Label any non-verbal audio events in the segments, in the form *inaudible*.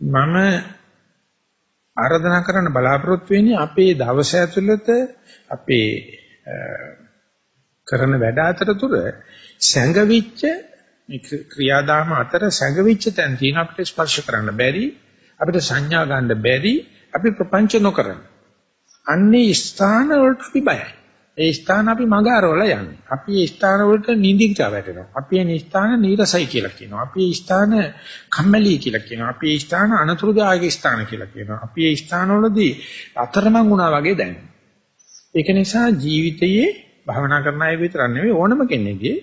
මම ආරාධනා කරන්න බලාපොරොත්තු වෙන්නේ අපේ දවස ඇතුළත අපේ කරන වැඩ අතරතුර සැඟවිච්ච ක්‍රියාදාම අතර සැඟවිච්ච තැන් තියෙන අපිට ස්පර්ශ කරන්න බැරි අපිට සංඥා ගන්න බැරි අපි ප්‍රපංච නොකරන. අන්නේ ස්ථාන වලට අපි බයයි. ඒ ස්ථාන අපි මග අරවලා යන්නේ. අපි ඒ ස්ථාන වලට නිදිගට වැටෙනවා. අපි ඒ ස්ථාන නීරසයි කියලා කියනවා. අපි ඒ ස්ථාන කම්මැලි කියලා කියනවා. අපි ඒ ස්ථාන අනතුරුදායක ස්ථාන කියලා කියනවා. අපි ඒ ස්ථාන වලදී අතරමං වුණා වගේ දැනෙනවා. ඒක නිසා ජීවිතයේ භවනා කරන අය විතර නෙවෙයි ඕනම කෙනෙක්ගේ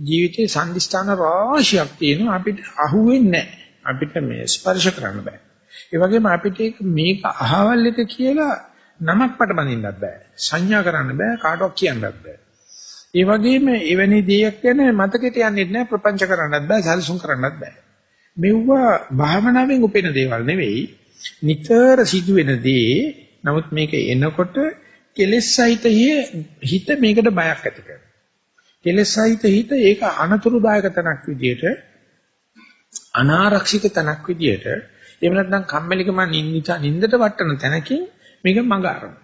ජීවිතේ සංදිස්ථාන රාශියක් තියෙනවා අපිට අහුවෙන්නේ නැහැ. අපිට මේ ස්පර්ශ කරන්න බෑ. ඒ වගේම අපිට මේක අහවල් එක කියලා නමක් පට බඳින්නත් බෑ. සංඥා කරන්න බෑ කාටවත් කියන්නත් බෑ. ඒ වගේම එවැනි දෙයක් ගැන මතකෙට යන්නේ නැහැ ප්‍රපංච කරන්නත් බෑ සැලසුම් කරන්නත් බෑ. මෙවුවා භාවනාවෙන් උපෙන දේවල් නෙවෙයි නිතර සිදුවෙන දේ. නමුත් මේක එනකොට කෙලෙස් සහිත හිත මේකට බයක් ඇති කරනවා. කෙලෙස් සහිත හිත ඒක අනතුරුදායක තනක් විදියට අනාරක්ෂිත තනක් විදියට එහෙම නැත්නම් කම්මැලිකම නින්දිත නින්දට වටන තැනකින් මේක මඟ අරන.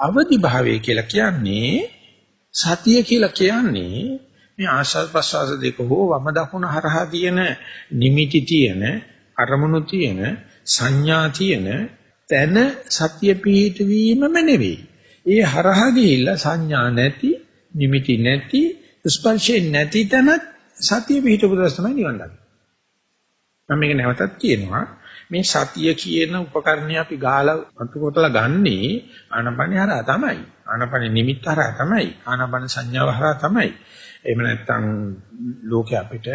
අවදි භාවය කියලා කියන්නේ සතිය කියලා කියන්නේ මේ ආශාස ප්‍රසවාස දෙක හෝ වම දකුණ හරහා තියෙන නිමිති තියෙන අරමුණු තියෙන සංඥා තියෙන තන සතිය පිහිටවීමම නෙවෙයි. ඒ හරහා ගිහිල්ලා සංඥා නැති නිමිති නැති ස්පර්ශේ නැති තැන සතිය පිහිටපු දවස් තමයි නිවන් දකින්නේ. මම මේක නැවතත් කියනවා මේ සතිය කියන උපකරණය අපි ගාලා අතු කොටලා ගන්නේ ආනපනේ හරහා තමයි. ආනපනේ නිමිත්ත හරහා තමයි. ආනපන සංඥාව හරහා තමයි. එහෙම නැත්නම් ලෝකේ අපිට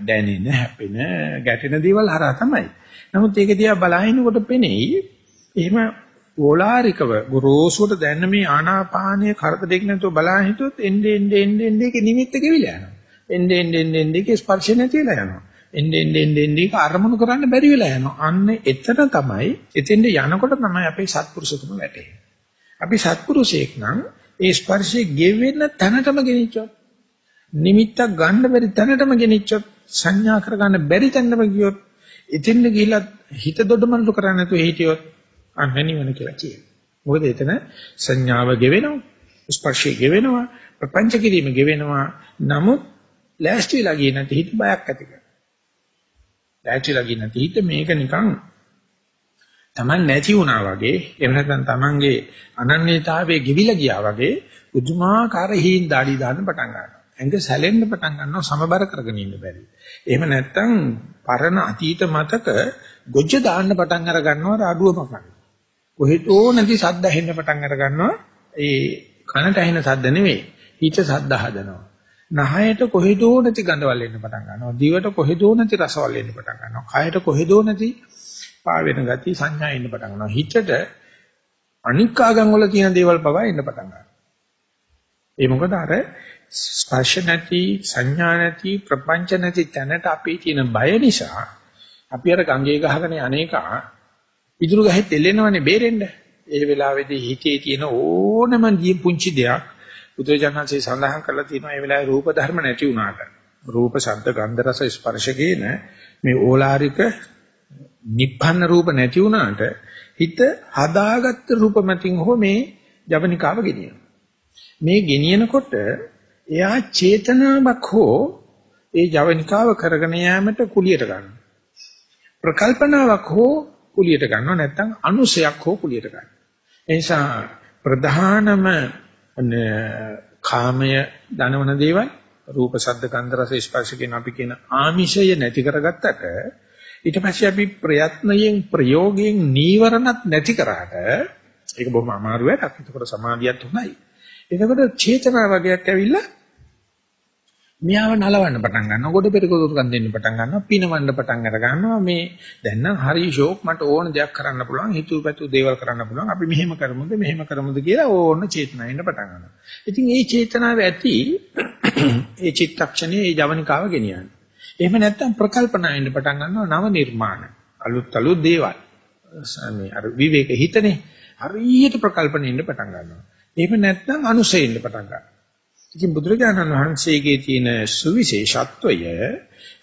දැනෙන, හැපෙන, ගැටෙන දේවල් හරහා තමයි. නමුත් ඒක දිහා බලහිනකොට පෙනෙයි එහෙම ඕලාරිකව ගොරෝසුට දැන්න මේ ආනාපානීය කරක දෙක නැතුව බලන හිතුවොත් එන්නේ එන්නේ එන්නේ එන්නේ ඒකේ නිමිත්ත ගෙවිලා යනවා. එන්නේ එන්නේ එන්නේ ඒකේ ස්පර්ශ නැතිලා යනවා. එන්නේ එන්නේ එන්නේ ඒක අරමුණු කරන්න බැරි වෙලා යනවා. අන්න එතන තමයි එතෙන්ද යනකොට තමයි අපේ සත්පුරුෂකම වැටෙන්නේ. අපි සත්පුරුෂයෙක් නම් ඒ ස්පර්ශයේ ගෙවෙන තැනටම ගෙනිච්චොත් නිමිත්තක් ගන්න බැරි තැනටම ගෙනිච්චොත් සංඥා කරගන්න බැරි තැනටම ගියොත් එතෙන්ද ගිහිලා හිත දොඩමනු කරන්නේ නැතුව හිටියොත් අන්න නිවන කියලා කියනවා. මොකද එතන සංඥාව ගෙවෙනවා, ස්පර්ශය ගෙවෙනවා, ප්‍රපංච කිරීම ගෙවෙනවා. නමුත් ලෑස්තිලා ගියේ නැති හිත බයක් ඇති කරනවා. ලෑස්තිලා ගියේ නැති හිත මේක නිකන් Taman නැති වුණා වගේ, එහෙම නැත්නම් Tamanගේ අනන්‍යතාවයේ ගෙවිලා ගියා වගේ උතුමාකාර හීන් දාඩි දාන්න පටන් ගන්නවා. ඇඟ සැලෙන්න පටන් ගන්නවා සමබර කරගෙන ඉන්න බැරි. එහෙම නැත්නම් පරණ අතීත මතක ගොජ්ජ දාන්න පටන් අර ගන්නවා අඩුව මකන්න. කොහෙතෝ නැති සද්ද ඇහෙන්න පටන් අර ගන්නවා. ඒ කනට ඇහෙන සද්ද නෙවෙයි. හිත සද්ද හදනවා. නහයට කොහෙදෝ නැති ගඳවල් එන්න පටන් ගන්නවා. දිවට කොහෙදෝ නැති රසවල් එන්න පටන් ගන්නවා. කයට කොහෙදෝ නැති පා වෙන ගති සංඥා එන්න පටන් ගන්නවා. හිතට අනික් ආගම් වල තියෙන දේවල් පවා එන්න පටන් ගන්නවා. ඒ මොකද අර ස්පර්ශ නැති සංඥා නැති ප්‍රපංච නැති තැනට අපේ තියෙන බය නිසා අපි අර ගංගේ ගහගෙන අනේකා ඉදිරි ගහෙත් එල්ලෙනවනේ බේරෙන්න. ඒ වෙලාවේදී හිතේ තියෙන ඕනම පුංචි දෙයක් බුදුජානන්සේ සඳහන් කරලා තියෙනවා ඒ වෙලාවේ රූප ධර්ම නැති වුණාට. රූප, ශබ්ද, ගන්ධ, රස, ස්පර්ශ කියන මේ ඕලාරික නිප්පන්න රූප නැති වුණාට හිත හදාගත්ත රූප මතින් හෝ මේ ජවනිකාව ගෙනියනවා. මේ ගෙනියනකොට එයා චේතනාවක් හෝ ඒ ජවනිකාව කරගෙන යාමට කුලියට ගන්නවා. ප්‍රකල්පනාවක් හෝ කුලියට ගන්නවා නැත්නම් අනුසයක් හෝ කුලියට ගන්නවා. ඒ නිසා ප්‍රධානම කාමය දනවන දේවල් රූප ශබ්ද ගන්ධ රස ස්පර්ශ කියන අපි කියන ආමිෂය නැති කරගත්තට ඊට පස්සේ අපි ප්‍රයත්නයෙන් ප්‍රයෝගයෙන් නීවරණත් නැති කරාට ඒක බොහොම අමාරු වැඩක්. ඒකට සමාධියත් හොඳයි. එතකොට චේතනා වගේක් ඇවිල්ලා මියාව නලවන්න පටන් ගන්නවා. ගොඩ පෙරක දුරුකම් දෙන්න පටන් ගන්නවා. පිනවන්න පටන් අර ගන්නවා. මේ දැන් නම් හරි ෂෝක් මට ඕන දෙයක් කරන්න පුළුවන්. හිතුව පැතු දේවල් කරන්න පුළුවන්. අපි මෙහෙම කරමුද මෙහෙම කරමුද කියලා ඕන චේතනාව එන්න පටන් ගන්නවා. ඉතින් මේ චේතනාව ඇති *clears throat* ඒ චිත්තක්ෂණයේ ඒ ජවනිකාව ගෙනියන්නේ. එහෙම නැත්නම් ප්‍රකල්පනා එන්න පටන් ගන්නවා නව නිර්මාණ. අලුත් අලුත් දේවල්. මේ අර විවේක හිතනේ හරියට ප්‍රකල්පන එන්න පටන් ගන්නවා. එහෙම නැත්නම් අනුසෙ එන්න පටන් ගන්නවා. ඉතින් බුදුරජාණන් වහන්සේගේ තියෙන සුවිශේෂත්වය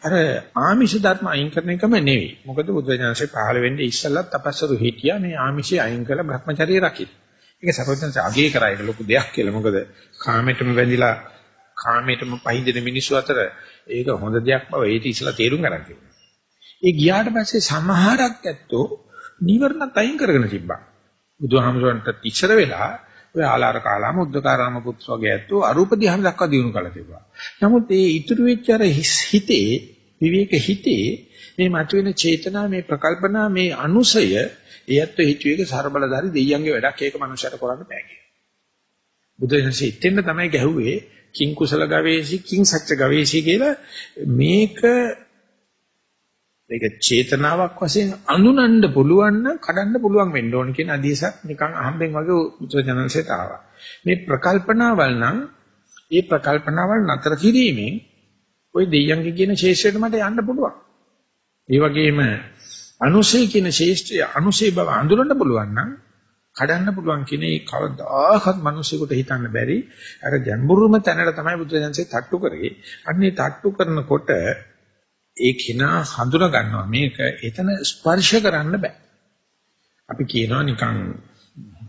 අර ආමිෂ ධර්ම අයින් කරන එකම නෙවෙයි. මොකද බුදුරජාණන්සේ පහළ වෙන්නේ ඉස්සල්ලා තපස්සරු හිටියා මේ ආමිෂය අයින් කරලා Brahmacharya රකින්න. ඒක සර්වඥන්ස අගය කරා ඒක ලොකු දෙයක් කියලා. මොකද කාමයටම වැඳිලා කාමයටම පහඳින මිනිස්සු අතර ඒක හොඳ දෙයක් බව ඒක ඉස්සලා තේරුම් ගන්න කිව්වා. ඒ ගියාට පස්සේ සමහරක් ඇත්තෝ නිවර්ණත් අයින් කරගෙන තිබ්බා. බුදුහාමුදුරන්ට ඉස්සර වෙලා ඔය ආලාර කාලාම උද්දකාරාම පුත්‍ර වගේ ඇත්තෝ අරූප ධ්‍යාන දක්වා දිනු කළා තිබ්බා. නමුත් ඒ ඉතුරු වෙච්ච අර හිතේ විවේක හිතේ මේ මතුවෙන චේතනා මේ ප්‍රකල්පනා මේ අනුසය ඒත් හිතුවේක ਸਰබලධාරි දෙයියන්ගේ වැඩක් ඒක මනුෂ්‍යයට කරන්න බෑ කියලා. බුදුන්සේ ඉතින් තමයි ගැහුවේ කිං කුසල ගවේෂි කිං සත්‍ය ගවේෂි කියලා මේක මේක චේතනාවක් වශයෙන් අඳුනන්න පුළුවන් නම් කඩන්න පුළුවන් වෙන්න ඕන කියන අදහසක් නිකන් අහම්බෙන් වගේ උත්තරජනන්සේට ආවා. මේ ප්‍රකල්පනාවල් නම් ඒ ප්‍රකල්පනාවල් නතර කිරීමෙන් ওই දෙයියන්ගේ කියන ශේෂ්ත්‍රයට මට යන්න පුළුවන්. ඒ වගේම අනුසය කියන ශේෂ්ත්‍රය අනුසය බව අඳුරන්න පුළුවන් නම් කඩන්න පුළුවන් කියන ඒ කවදාහත් මිනිසෙකුට හිතන්න බැරි අර ගැඹුරුම තැනට තමයි බුදුරජාන්සේ තට්ටු කරේ. අන්නේ තට්ටු කරනකොට ඒ කෙනා හඳුනා ගන්නවා මේක එතන ස්පර්ශ කරන්න බෑ. අපි කියනවා නිකන්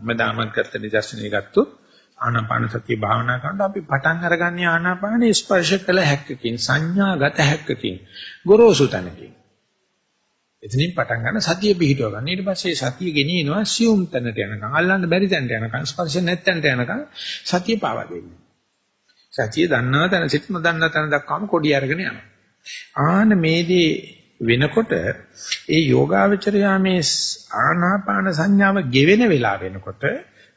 මදාමත් කරත නිදර්ශනය ගත්තොත් ආනාපාන සතිය භාවනා කරනකොට අපි පටන් අරගන්නේ ආනාපානේ ස්පර්ශ කළ හැක්කකින් සංඥාගත හැක්කකින් ගොරෝසු තැනකින්. එතනින් පටන් ගන්න සතිය පිහිටව ගන්න. ඊට පස්සේ සතිය ගෙනියනවා සියුම් තැනට යනකම් අල්ලන්න බැරි තැනට යනකම් ස්පර්ශ නැත්තැනට යනකම් සතිය පාවා දෙන්නේ. සතිය දන්නා තැන සිට නොදන්නා තැන දක්වාම කොඩි අරගෙන යනවා. ආන මේදී වෙනකොට ඒ යෝගාවචරයා මේ ආනාපාන සංඥාව ගෙවෙන වෙලාව වෙනකොට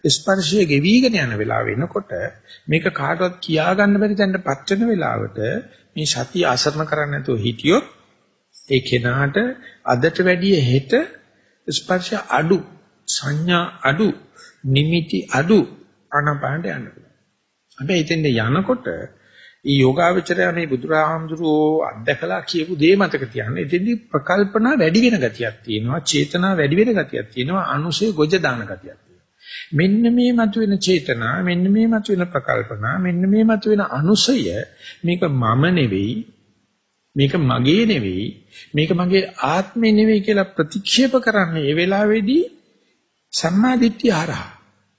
ස්පර්ශය ගෙවිගෙන යන වෙලාව වෙනකොට මේක කාටවත් කියා ගන්න බැරි තැනටපත් වෙන වෙලාවට මේ සතිය අසරණ කරන්නේ නැතුව හිටියොත් ඒ කෙනාට අදට වැඩිය හෙට ස්පර්ශ අඩු සංඥා අඩු නිමිති අඩු ආනාපානට යන්න පුළුවන්. හැබැයි එතෙන්ද යනකොට ఈ යෝගාවචරය මේ බුදුරාහමඳුරෝ අත්දකලා කියපු දේ මතක තියාගන්න. එතෙන්දී ප්‍රකල්පනා වැඩි වෙන ගතියක් තියෙනවා, චේතනා වැඩි වෙන ගතියක් තියෙනවා, අනුසේ ගොජ දාන ගතියක් තියෙනවා. මෙන්න මේ මතුවෙන චේතනා, මෙන්න මේ මතුවෙන ප්‍රකල්පනා, මෙන්න මේ මතුවෙන අනුසය මේක මම නෙවෙයි, මේක මගේ නෙවෙයි, මේක මගේ ආත්මේ නෙවෙයි කියලා ප්‍රතික්ෂේප කරන්නේ ඒ වෙලාවේදී සම්මාදිට්ඨිය හරහා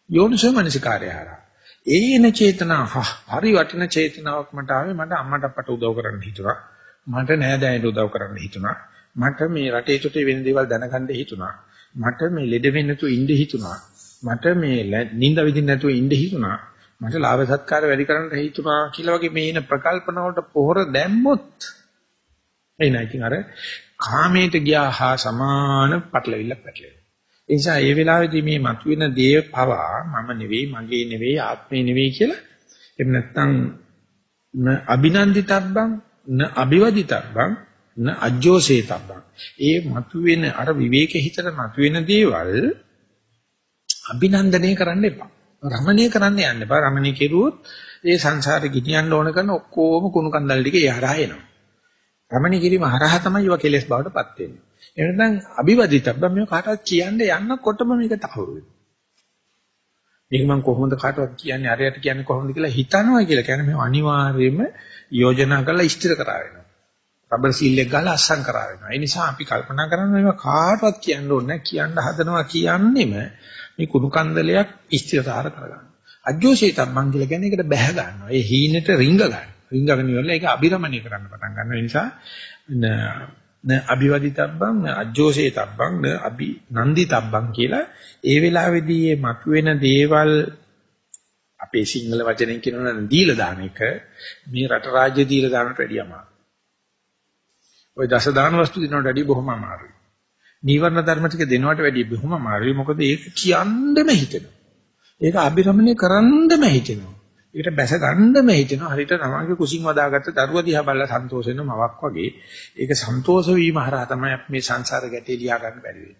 යෝනිසෝ මනසිකාරය හරහා ඒන චේතනා හරි වටින චේතනාවක් මට ආවේ මට අම්මට අපට උදව් කරන්න හිතුණා. මට නෑදෑයන්ට උදව් කරන්න හිතුණා. මට මේ රටේ චුටි වෙන දේවල් දැනගන්න හිතුණා. මට මේ ලෙඩ වෙන්න නැතුව ඉන්න හිතුණා. මට මේ නිින්ද විදින්න නැතුව ඉන්න හිතුණා. මට ලාභ සත්කාර වැඩි කරන්න හිතුණා කියලා වගේ මේ ඉන ප්‍රකල්පන වලට පොහොර දැම්මොත් එයි නයි ඉතින් අර කාමයට ගියා හා සමාන පටලවිල්ලක් පැටලෙනවා. ඒ නිසා ඒ වෙලාවේදී මේ මතුවෙන දේ පවා මම නෙවෙයි, මගේ නෙවෙයි, ආත්මේ නෙවෙයි කියලා එහෙම නැත්නම් න අභිනන්දිතබ්බං න අභිවදිතබ්බං න අජ්ජෝසේතබ්බං. ඒ මතුවෙන අර විවේක හිතට මතුවෙන දේවල් අභිනන්දනය කරන්න එපා. රමණීය කරන්න යන්න එපා. රමණීය කෙරුවොත් ඒ සංසාරේ ගිනියන්න ඕන කරන ඔක්කොම කුණු කන්දල් ටික ඒ හරහා එනවා. රමණීය කිරීම හරහා තමයි ඒවා කෙලෙස් බවට පත් වෙන්නේ. එහෙනම් අභිවදිතබ්බ මේ කාටවත් කියන්න යන්නකොටම මේක තහවුරු වෙනවා. මේක මම කොහොමද කාටවත් කියන්නේ අරයට කියන්නේ කොහොමද කියලා හිතනවා කියලා කියන්නේ මේ අනිවාර්යයෙන්ම යෝජනා කරලා ඉස්තිර කරා වෙනවා. රබර් සීල් එක ගාලා අස්සම් කරා වෙනවා. ඒ නිසා අපි කල්පනා කරනවා මේක කාටවත් කියන්න ඕනේ නැහැ. කියන්න හදනවා කියන්නෙම මේ කුණු කන්දලයක් ඉස්තිරතර කරගන්න. අජෝෂේතම් මං කියලා කියන්නේ ඒකට බැහැ ගන්නවා. ඒ හීනෙට රිංග ගන්න. රිංගගෙන ඉවරලා ඒක අබිරමණය කරන්න පටන් ගන්නවා. ඒ නිසා න අභිවදිතබ්බං න අජෝසේතබ්බං න අභි නන්දිතබ්බං කියලා ඒ වෙලාවේදී මේ මතුවෙන දේවල් අපේ සිංහල වචනෙන් කියනවා නම් දීලා දාන එක මේ රට රාජ්‍ය දීලා දානට වැඩිය අමාරුයි. ওই දස දාන වස්තු දෙනවට වැඩිය බොහොම අමාරුයි. නීවරණ ධර්ම ටික දෙනවට වැඩිය බොහොම අමාරුයි. මොකද ඒක කියන්නම හිතෙනවා. ඒක අභිරමණය කරන්නම හිතෙනවා. ඒකට බැස ගන්නම හිතෙනවා හරියට තමන්ගේ කුසින් වදාගත්ත දරුවා දිහා බලලා සන්තෝෂ වෙන මවක් වගේ ඒක සන්තෝෂ වීම හරහා තමයි මේ සංසාර ගැටේ ලියා ගන්න බැරි වෙන්නේ.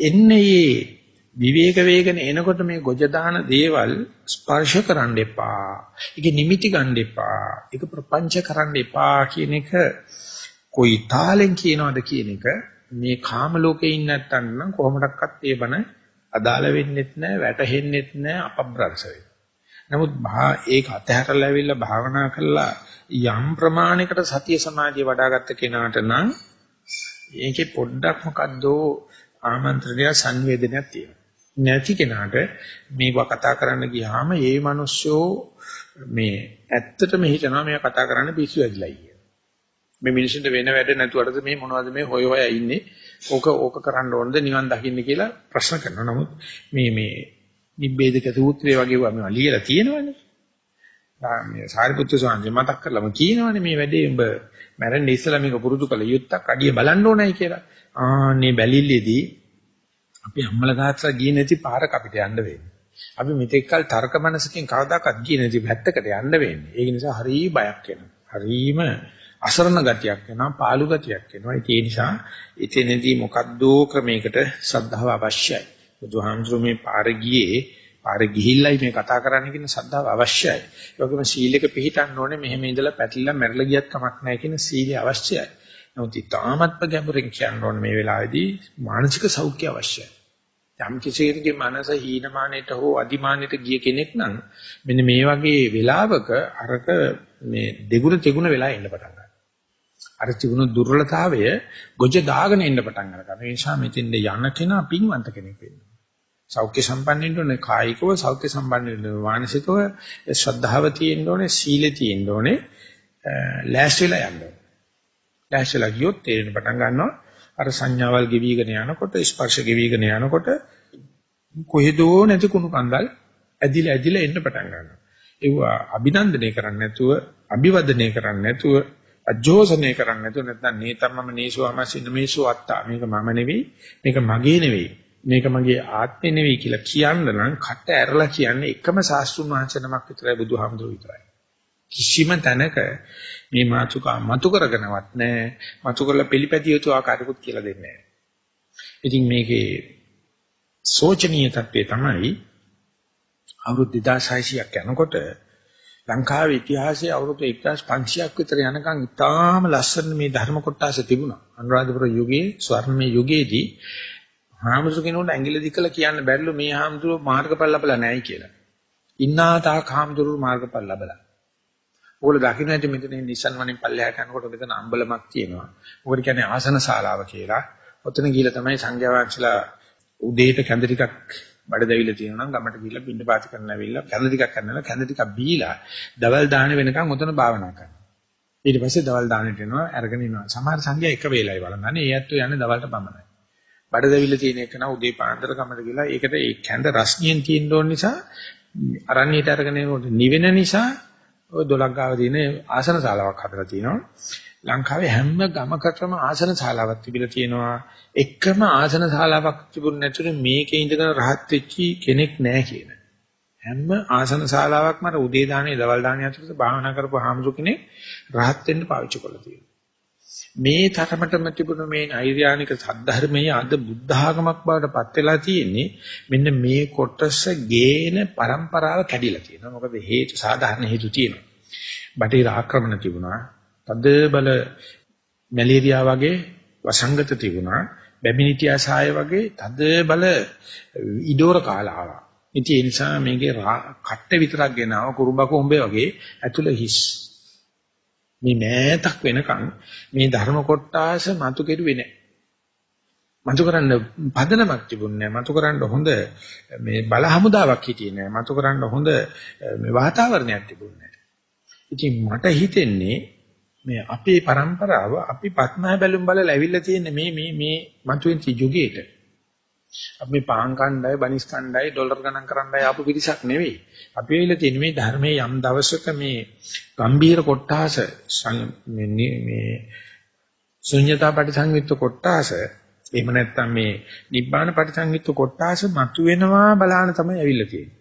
එන්නේ මේ විවේක වේගන එනකොට මේ ගොජ දාන දේවල් ස්පර්ශ කරන්න එපා. ඒක නිමිති ගන්න එපා. ඒක ප්‍රපංච කරන්න එපා කියන එක කොයි තාලෙන් කියනවද කියන එක මේ කාම ලෝකේ ඉන්න නැත්තන් නම් කොහොමඩක්වත් ඒ බන අදාළ වෙන්නෙත් නැහැ, වැටහෙන්නෙත් නැහැ, අපබ්‍රංශ වෙනවා. නමුත් ඒක අතහැරලා ඇවිල්ලා භාවනා කළා යම් ප්‍රමාණයකට සතිය සමාධිය වඩ아가ත්ත කෙනාට නම් ඒකේ පොඩ්ඩක් මොකද්ද ආමන්ත්‍රණය සංවේදනයක් තියෙනවා. නැති කෙනාට මේවා කතා කරන්න ගියාම ඒ මිනිස්සෝ මේ ඇත්තටම හිතනවා මේ කතා කරන්න පිස්සු ඇදිලා ඉන්නේ. මේ මිනිසුන්ට වෙන වැඩ නැතුවටද මේ මොනවද මේ හොය හොය ඉන්නේ? ඕක ඕක කරන්න ඕනද නිවන් දකින්න කියලා ප්‍රශ්න කරනවා. නමුත් මේ මේ නිබ්බේධක සූත්‍රය වගේ වම ලියලා තියෙනවනේ. මේ සාරිපුත්‍ර ස්වාමීන් මතක් කරලාම කියනවනේ මේ වැඩේ උඹ මැරෙන්න ඉස්සලා මේක පුරුදු කළ යුත්තක් අඩිය බලන්න ඕනයි කියලා. ආන්නේ බැලිල්ලේදී අපි අම්මලා තාත්තලා ගියේ නැති පාරක අපිට යන්න වෙන්නේ. අපි මෙතෙක් කල තර්ක මනසකින් කවදාකවත් ගියේ නැති පැත්තකට යන්න වෙන්නේ. ඒක නිසා හරි බයක් එනවා. හරිම අසරණ ගතියක් එනවා, පාළු ගතියක් එනවා. ඒ නිසා එතනදී මොකද්දෝ ක්‍රමයකට ශ්‍රද්ධාව අවශ්‍යයි. බුදුහාමුදුරුවෝ මේ පාර ගියේ පාර ගිහිල්ලයි මේ කතා කරන්න කියන ශ්‍රද්ධාව අවශ්‍යයි. ඒ වගේම සීලෙක පිළිටන්න ඕනේ මෙහෙම ඉඳලා පැටලිලා මැරලා ගියත් කමක් නැහැ කියන සීලය අවශ්‍යයි. නමුත් ඊටාමත්ම ගැඹුරින් කියන්න ඕනේ මේ වෙලාවේදී මානසික සෞඛ්‍ය අවශ්‍යයි. යම් කිසියෙකුගේ මනස හීනමානයට හෝ අදිමානයට ගිය කෙනෙක් නම් මෙන්න මේ වගේ වෙලාවක අරක මේ දෙගුණ තෙගුණ වෙලා ඉන්න පටන් ගන්නවා. අර තිබුණු දුර්වලතාවය ගොජ දාගෙන ඉන්න පටන් ගන්නවා. ඒ නිසා මෙතෙන්ද යන කෙනා පින්වන්ත කෙනෙක් වෙන්න. සෞඛ්‍ය සම්පන්න වෙන්න ඕනේ කායිකව සෞඛ්‍ය සම්පන්න වෙන්න ඕනේ මානසිකව ශ්‍රද්ධාව තියෙන්න ඕනේ සීලෙ තියෙන්න ඕනේ ලෑස්තිලා යන්න ඕනේ. ලෑස්තිලා ගියොත් තේරෙන පටන් ගන්නවා අර සංඥාවල් ගෙවිගෙන යනකොට ස්පර්ශ ගෙවිගෙන යනකොට කොහෙදෝ නැති කුණු කන්දල් ඇදිලා ඇදිලා එන්න පටන් ගන්නවා. ඒවා අභිනන්දනය කරන්නේ නැතුව අභිවදනය කරන්නේ නැතුව අජෝසනය කරන්නේ නැතුව නැත්නම් නේතම්මම නේසෝ අමසින මේසෝ අත්තා මේක මම නෙවෙයි මේක මගේ නෙවෙයි මේක මගේ ආත්මෙ නෙවෙයි කියලා කියන්න නම් කට ඇරලා කියන්නේ එකම සාස්ත්‍රුන් වහන්සේ නමක් විතරයි බුදුහාමුදුරුවෝ විතරයි. කිසිම තැනක මේ මාතුකා මතු කරගෙනවත් නැහැ. මතු කරලා පිළිපැදිය යුතු ආකාරයකුත් කියලා දෙන්නේ නැහැ. ඉතින් මේකේ සෝචනීය தත්ත්වය තමයි අවුරුදු 2600ක් යනකොට ලංකාවේ ඉතිහාසයේ අවුරුදු 1500ක් විතර යනකම් ඉතාම ලස්සන මේ ධර්ම කොටස තිබුණා. අනුරාධපුර යුගයේ ස්වර්ණමය යුගයේදී හාමුදුරු කෙනෙකුට ඇඟිලි දිකලා කියන්න බැරිලු මේ හාමුදුරුව මාර්ගඵල ලැබලා නැහැ කියලා. ඉන්නා තාක් හාමුදුරුව මාර්ගඵල ලැබලා. ඕගොල්ලෝ දකින්න ඇති මෙතන නිසන් වනින් පල්ලෙහාට යනකොට මෙතන අම්බලමක් තියෙනවා. මොකද කියන්නේ ආසන ශාලාව කියලා. ඔතන ගිහලා තමයි සංඝයා වහන්සේලා උදේට කැඳ ටිකක් බඩදැවිලා තියෙනවා නම් ගමට ගිහලා පින්න පාති කරන්න ඇවිල්ලා කැඳ ටිකක් කරනවා කැඳ ටිකක් බීලා දවල් දාන වෙනකන් ඔතන භාවනා කරනවා. ඊට පස්සේ දවල් දානෙට එනවා අරගෙන ඉනවා. සමහර සංඝයා එක වේලයි බලන්නේ. ඒ ඇත්තෝ යන්නේ දවල්ට පමණයි. බඩදවිල්ල තියෙන එක නා උදේ පාන්දර කමට ගිහලා ඒකට ඒ කැඳ රස්නියෙන් තියෙන්න ඕන නිසා අරණියට අරගෙන එනකොට නිවෙන නිසා ඔය දොලක් ගාව තියෙන ආසන ශාලාවක් හදලා තිනවා ලංකාවේ හැම ගමකටම ආසන ශාලාවක් තිබිලා තියෙනවා. එකම ආසන ශාලාවක් තිබුණ නැතුනේ මේකේ ඉඳගෙන රහත් වෙච්චි කෙනෙක් නැහැ කියන. හැම ආසන ශාලාවක්ම අර උදේ දානේ දවල් දානේ අතරේ භාවනා කරපු හාමුදුර කෙනෙක් රහත් වෙන්න පාවිච්චි කරලා තියෙනවා. මේ තරමටම තිබුණු මේ නෛර්යානික සද්ධර්මයේ අද බුද්ධ ආගමක් බවට පත් වෙලා තියෙන්නේ මෙන්න මේ කොටස ගේන પરම්පරාව කැඩිලා තියෙනවා. මොකද හේතු සාධාරණ හේතු තියෙනවා. බටහිර ආක්‍රමණ තිබුණා. තද බල මැලේරියා වගේ වසංගත තිබුණා. බැමිනිටියා සාය වගේ තද බල ඉඩෝර කාලා ආවා. ඉතින් ඒ නිසා මේකේ කට්ට විතරක් ගෙනාව කුරුබක උඹේ වගේ ඇතුළ හිස් මේ මෑතක් වෙනකන් මේ ධර්ම කොටාස මතු කෙරුවේ නැහැ. මතු කරන්න පදනමක් තිබුණේ නැහැ. මතු කරන්න හොඳ මේ බල හමුදාවක් හිටියේ නැහැ. මතු කරන්න හොඳ මේ වාතාවරණයක් තිබුණේ නැහැ. ඉතින් මට හිතෙන්නේ මේ අපේ પરම්පරාව අපි පත්මහ බැලුම් බලලා ඇවිල්ලා තියෙන මේ මේ මේ මතුවෙච්ච යුගයේට අපි මේ පාන් කණ්ඩාය, බනිස් කණ්ඩාය, ඩොලර් ගණන් කරන්නයි ආපු පිරිසක් නෙවෙයි. අපි වෙලා තියෙන මේ ධර්මයේ යම් දවසක මේ ගම්බීර කොටාස මේ මේ ශුන්‍යතා පරිසංයුක්ත කොටාස එහෙම නැත්නම් මේ නිබ්බාන පරිසංයුක්ත කොටාස මතුවෙනවා බලන්න තමයි ඇවිල්ලා තියෙන්නේ.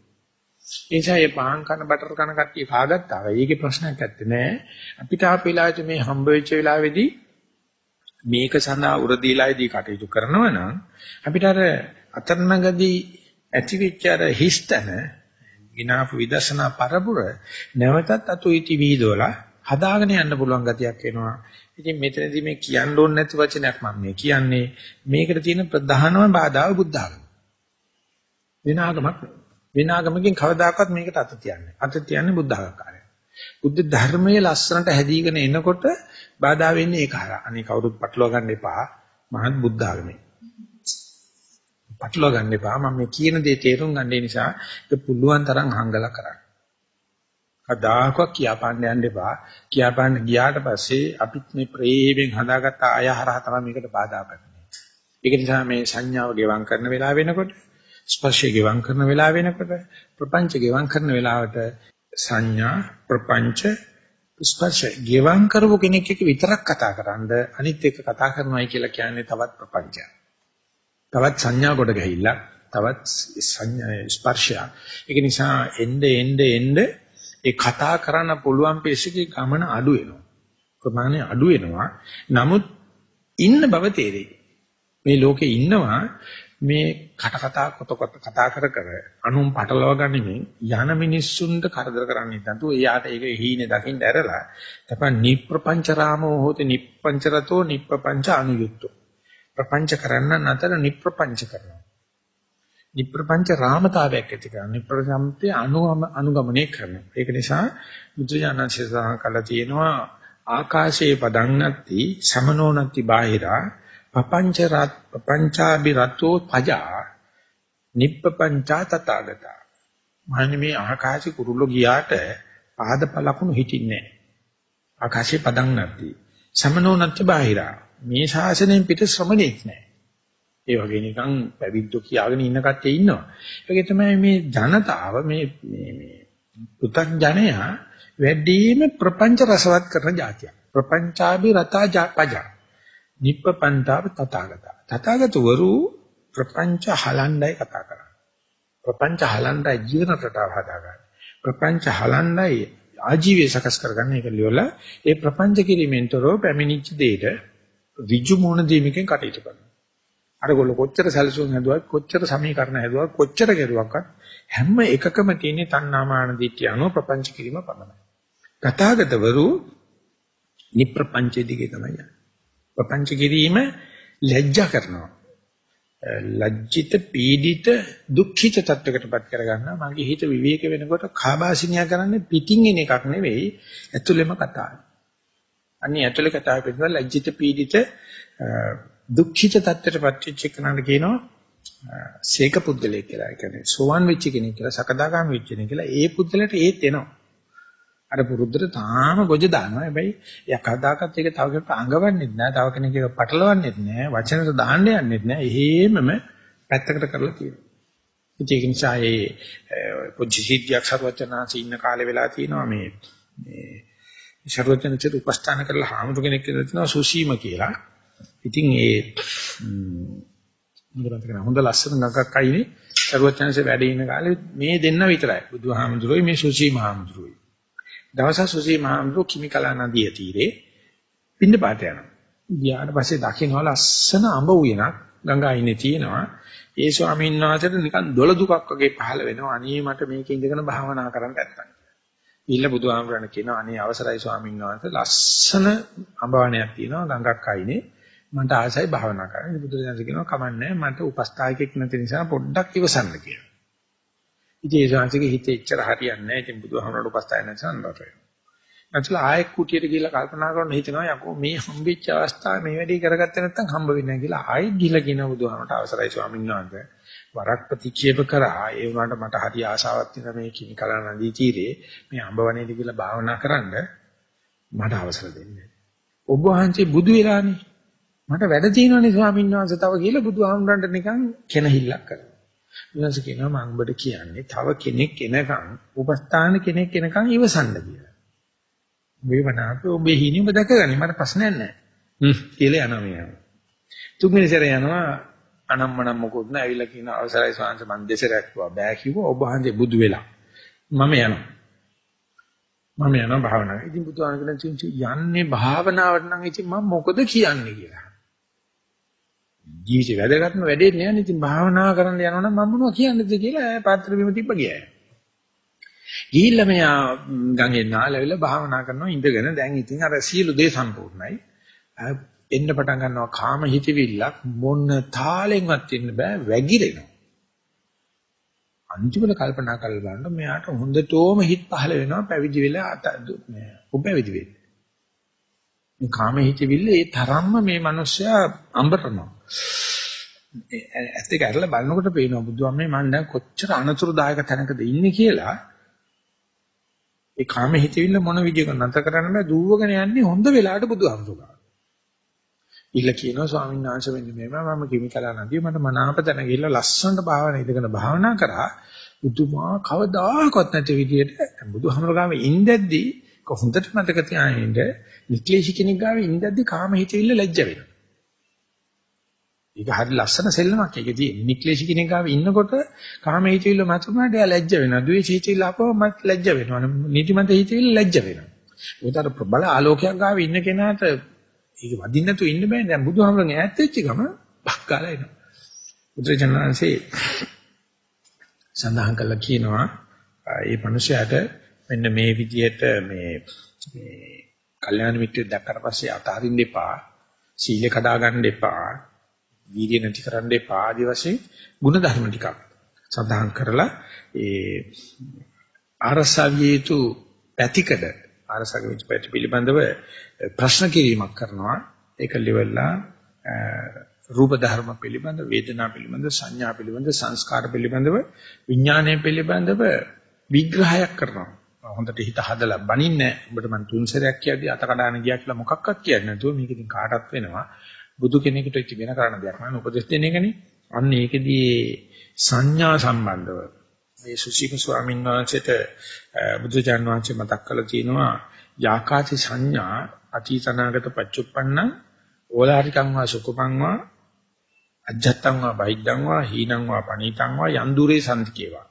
ඒ නිසා මේ පාන් කන බටර් කන කට්ටිය කාගත්තා. ඒකේ ප්‍රශ්නයක් නැත්තේ නෑ. අපිට ආපු වෙලාවේ මේ හම්බ වෙච්ච වෙලාවේදී මේක සඳහා උරදීලායේදී කටයුතු කරනවා නම් අපිට අර අතරමඟදී ඇතිවෙච්ච අර හිස්තන විනාපු විදර්ශනා පරපුර නැවතත් අතු ඉති වීදෝලා හදාගෙන යන්න පුළුවන් ගතියක් එනවා. ඉතින් මෙතනදී මේ කියන්න ඕනේ නැති වචනයක් මම මේ කියන්නේ මේකට තියෙන ප්‍රධානම බාධාව බුද්ධ ආගම. වෙන ආගමක් වෙන ආගමකින් කවදාකවත් මේකට අත තියන්නේ. අත තියන්නේ බුද්ධ ආගමකාරය. බුද්ධ ධර්මයේ ලස්සනට හැදීගෙන එනකොට බාධා වෙන්නේ ඒක හරහා. අනේ කවුරුත් පටලවා ගන්න එපා. මහත් බුද්ධ ආගමේ. පටලවා ගන්න එපා. මම මේ කියන දේ තේරුම් ගන්න නිසා ඒක පුළුවන් තරම් හංගලා කරන්න. කදාකවත් කියාපාන්න යන්න එපා. කියාපාන්න ගියාට පස්සේ අපිත් මේ ප්‍රේමයෙන් හදාගත්ත අය හරහා තමයි මේකට බාධා කරන්නේ. ඒක නිසා මේ සංඥාව ගෙවම් කරන වෙලාව වෙනකොට ස්පර්ශය ගෙවම් කරන වෙලාව වෙනකොට ප්‍රපංච ගෙවම් කරන වෙලාවට සංඥා ප්‍රපංච ස්පර්ශ ගෙවම් කරපු කෙනෙක් එක්ක විතරක් කතා කරන්ද අනිත් එක කතා කරනවායි කියලා කියන්නේ තවත් ප්‍රපංචයක්. තවත් සංඥා කොට ගහිල්ලා තවත් සංඥා ස්පර්ශය. ඒක නිසා එnde එnde එnde ඒ කතා කරන්න පුළුවන් පෙසකේ ගමන අඩු වෙනවා. ප්‍රමාණය අඩු වෙනවා. නමුත් ඉන්න බව තේරෙයි. මේ ලෝකේ ඉන්නවා මේ කට කතා කොට කොට කතා කර කර අනුන් පටලවා ගනිමින් යන මිනිස්සුන්ට කරදර කරන්නේ නැතුව එයාට ඒක හීනේ දකින්න ඇරලා තමයි නිප්‍රපංච රාමෝ හෝති නිප්පංචරතෝ නිප්පංච අනුයුක්තෝ ප්‍රපංච කරන්න නතර නිප්‍රපංච කරනවා. නිප්‍රපංච රාමතාවයක් ඇති කරනවා. නිප්‍රසම්පේ අනුගම අනුගමනය කරනවා. ඒක නිසා බුදුජානක සහ කළා තියෙනවා ආකාශයේ පදං නැති සමනෝ නැති බාහිරා පపంచ රත් පపంచාබි රතෝ පජා නිප්පපංචා තථාගත මහනි මේ ආකාශي කුරුල්ල ගියාට පාදප ලකුණු හිටින්නේ නැහැ ආකාශේ පදන් නැති සමනෝ නැති බාහිරා මේ ශාසනයෙන් පිට ශ්‍රමණෙක් නැහැ ඒ වගේ නිකන් පැවිද්දෝ කියාගෙන ඉන්න කට්ටිය ඉන්නවා. ඒකේ තමයි මේ ජනතාව මේ මේ මේ පු탁 ජනයා වැඩිම ප්‍රපංච රසවත් කරන જાතියක්. ප්‍රපංචාභි රතා ජාපජා. නිප්පපන්තාව තථාගතා. තථාගතවරු ප්‍රපංච හලණ්ඩයි කතා කරන්නේ. ප්‍රපංච හලණ්ඩයි ජීවන රටාව හදාගන්න. ප්‍රපංච හලණ්ඩයි ආජීවය සකස් කරගන්න එක ලියවලා ඒ ප්‍රපංච කිරීමෙන්තරෝ පැමිණිච්ච දෙයට ඍජු මොන දීමකින් කටයුතු කරනවා. අරගොල්ල කොච්චර සැලසුම් හැදුවත් කොච්චර සමීකරණ හැදුවත් කොච්චර කෙරුවක්වත් හැම එකකම තියෙන තණ්හාමාන දිට්ඨිය අනුව ප්‍රපංච කිරීම පමණයි. තථාගතවරු නිප්‍රපංචයේ දිගේ තමයි යන්නේ. ප්‍රපංච කිරීම ලැජ්ජා කරනවා. ලැජ්ජිත පීඩිත දුක්ඛිත තත්වයකටපත් කරගන්නවා. මගේ හිත විවේක වෙනකොට කාබාසිනියා කරන්නේ පිටින් එන එකක් නෙවෙයි ඇතුළෙම කතාව. අන්නේ ඇතුළේ කතාව පිටුව ලැජ්ජිත පීඩිත දුක්ඛිත තත්ත්වයටපත් වෙච්ච කෙනාට කියනවා සීක පුද්ගලයෙක් කියලා. ඒ කියන්නේ සෝවන් වෙච්ච කෙනෙක් කියලා, සකදාගාම වෙච්ච කෙනෙක් කියලා. ඒ පුද්ගලට ඒත් එනවා. අර පුරුද්දට තාම ගොජ දානවා. හැබැයි එයා කදාකත් ඒක තව කෙනෙකුට අඟවන්නේ නැහැ. තව කෙනෙක් ඒක පටලවන්නේ නැහැ. වචනට දාන්න යන්නේ නැහැ. එහෙමම පැත්තකට කරලා තියෙනවා. ඒක නිසා ඒ පුජ්ජි සිද්ධියක් සර්වචනාසි ඉන්න කාලේ වෙලා තියෙනවා මේ මේ සර්වචනචිත උපස්ථාන කරලා හාමුදුර කෙනෙක් කියලා තියෙනවා සුසීම කියලා. ඉතින් ඒ මොකද කරන්නේ හොඳ ලස්සන නගක් අයිනේ සර්වචනසේ වැඩ ඉන්න කාලේ මේ දෙන්න විතරයි. බුදුහාමුදුරුවෝ මේ සුසීම හාමුදුරුවෝ. දවසක් සුසී මහඳු කිමිකලා නදිය තීරේ පින්න පාට යනවා. ගියාට පස්සේ දකින්න ලස්සන අඹ උයනක් ගංගා ඉන්නේ තියෙනවා. ඒ ස්වාමීන් වහන්සේට නිකන් දොළ දුකක් වගේ පහළ වෙනවා. අනේ මට මේක ඉඳගෙන භාවනා කරන්න නැත්තම්. ඊළ බුදුහාමරණ කියනවා අනේ අවසරයි ස්වාමීන් වහන්සේ ලස්සන අඹවණයක් තියෙනවා ගඟක් අයිනේ. මට ආසයි භාවනා කරන්න. බුදුරජාණන් කියනවා කමන්නේ මට උපස්ථායකෙක් නැති නිසා පොඩ්ඩක් ඉවසන්න කියලා. ඉතින් ඒ ශාන්තිගේ හිතේ ඉච්චර හරියන්නේ නැහැ. ඉතින් බුදුහාමරට උපස්ථාය නැසන් නතර වෙනවා. නැත්නම් ආයෙ කුටියට ගිහලා කල්පනා කරන හිතනවා යකෝ මේ හම්බෙච්ච අවස්ථාවේ මේ වැඩේ කරගත්තේ නැත්නම් හම්බ වෙන්නේ නැහැ කියලා ආයෙත් ගිහලා කියන බුදුහාමරට අවසරයි ස්වාමීන් වහන්සේ. වරක් ප්‍රතික්ෂේප කරා ඒ වුණාට මට හරි ආසාවක් තියෙන මේ කිනි කලන නදී තීරේ මේ අඹවණේදී කියලා භාවනා කරන්න මට අවසර දෙන්න. ඔබ වහන්සේ බුදු වෙලානේ. මට වැඩ තියෙනවානේ ස්වාමීන් වහන්සේ තව කියලා බුදුහාමුදුරන්ට නිකන් කෙනහිල්ලක් කරා. ඊළඟට කියනවා මම ඔබට කියන්නේ තව කෙනෙක් එනකන් උපස්ථාන කෙනෙක් එනකන් ඉවසන්න කියලා. මේ වනාප ඔබේ හිණි ඔබ දැකගනි මට ප්‍රශ්නයක් නැහැ. හ්ම් කියලා යනවා මෙයා. තුන්වෙනි සැරේ යනවා අනම්මනම් මොකොත් නැහැ. ඇවිල්ලා කියන අවසරයි ස්වාමීන් වහන්සේ මන් දෙසරක් බෑ කිව්වා ඔබ වහන්සේ බුදු වෙලා. මම යනවා. මම යනවා භාවනාවට. ඉතින් බුදුහාම කියන යන්නේ භාවනාවට නම් ඉතින් මම මොකද කියන්නේ කියලා. ජීවිතේ වැදගත්ම වැඩේ නෑනේ. ඉතින් භාවනා කරන්න යනවනම් මම මොනවද කියන්නේද කියලා පාත්‍ර බිම තිබ්බ ගියා. ගිහිල්ලා මෙයා ගඟේ නාලවිලා භාවනා කරනවා ඉඳගෙන දැන් ඉතින් අර සියලු දේ සම්පූර්ණයි. එන්න පටන් ගන්නවා කාම හිතවිල්ලක් මොන තාලෙන්වත් ඉන්න බෑ වැగిරෙනවා. අන්තිමට කල්පනා කරලා බලන්න මෙයාට හොඳටම හිත පහළ වෙනවා පැවිදි වෙලා උපැවිදි වෙන්න. මේ කාම හිතවිල්ල ඒ තරම්ම මේ මිනිස්සයා අඹරනවා. ඇත්ත ඒක අරලා බලනකොට පේනවා බුදුහාමේ මම දැන් කොච්චර අනතුරුදායක තැනකද ඉන්නේ කියලා. ඒ කාම හිතවිල්ල මොන විදිහකට නැතර කරන්න බෑ දුවගෙන යන්නේ හොඳ වෙලාවට බුදුහාමුදුරුවෝ. ඉල්ල කියනවා ස්වාමීන් වහන්සේ වෙන්නේ මේම මම කිමිකලා නදී මට මනාප තැන ගිහිල්ලා ලස්සනට භාවනා ඉදගෙන භාවනා කරා බුදුමා කවදාකවත් නැති විදිහට බුදුහාමුදුරුවෝ ඉඳද්දී කොහොඳට මතක තියාගෙන නික්ලේශී කෙනෙක් ගාව ඉඳද්දී කාම හිතවිල්ල ලැජ්ජ වෙනවා. ඒක හරි ලස්සන සෙල්ලමක්. ඒකදී නික්ලේශී කෙනෙක් ගාව ඉන්නකොට කාම හිතවිල්ල මතුනට එයා ලැජ්ජ වෙනවා. ද්වේෂ හිතවිල්ල අපව මත් ලැජ්ජ වෙනවා. නීතිමත් හිතවිල්ල ලැජ්ජ වෙනවා. උතර ප්‍රබල ආලෝකයක් ගාව ඉන්න කෙනාට ඒක වදින්න නැතුව ඉන්න බෑනේ. දැන් බුදුහාමරන් ඈත් වෙච්ච ගම බක්කාලා එනවා. බුදුරජාණන්සේ සඳහන් කළා කියනවා මේ මිනිසයාට මෙන්න මේ විදියට මේ මේ කල්යාණ මිත්‍රය දැක්කට පස්සේ අතහරින්න එපා. සීල කඩා ගන්න එපා. වීර්ය නැති කරන්න එපා. ආදි වශයෙන් ගුණ ධර්ම ටිකක් සඳහන් කරලා ඒ අරසවියේතු පැතිකඩ අරසගේ පැති පිළිබඳව ප්‍රශ්න කිරීමක් කරනවා. ඒක liverලා රූප ධර්ම පිළිබඳ, වේදනා පිළිබඳ, සංඥා පිළිබඳ, සංස්කාර පිළිබඳව, විඥානය පිළිබඳව විග්‍රහයක් කරනවා. හොඳට හිත හදලා බනින්නේ උඹට මං තුන් සැරයක් කියද්දි අත කඩාන ගියා කියලා මොකක්වත් කියන්නේ නැතුව මේක ඉතින් කාටවත් වෙනවා බුදු කෙනෙකුට ඉති වෙන කරන්න දෙයක් නෑ. උපදෙස් දෙන එකනේ අන්න ඒකෙදී සංඥා සම්බන්ධව. මේ සුසීම ස්වාමීන් වහන්සේට බුදුජාන් වහන්සේ මතක් කරලා තියෙනවා යාකාති සංඥා අතීතනාගත පච්චුප්පන්න ඕලාරිකං වා සුකුපං වා අජත්තං වා බයිද්දං වා හීනං වා පනීතං වා යන්දුරේ සම්තිකේවා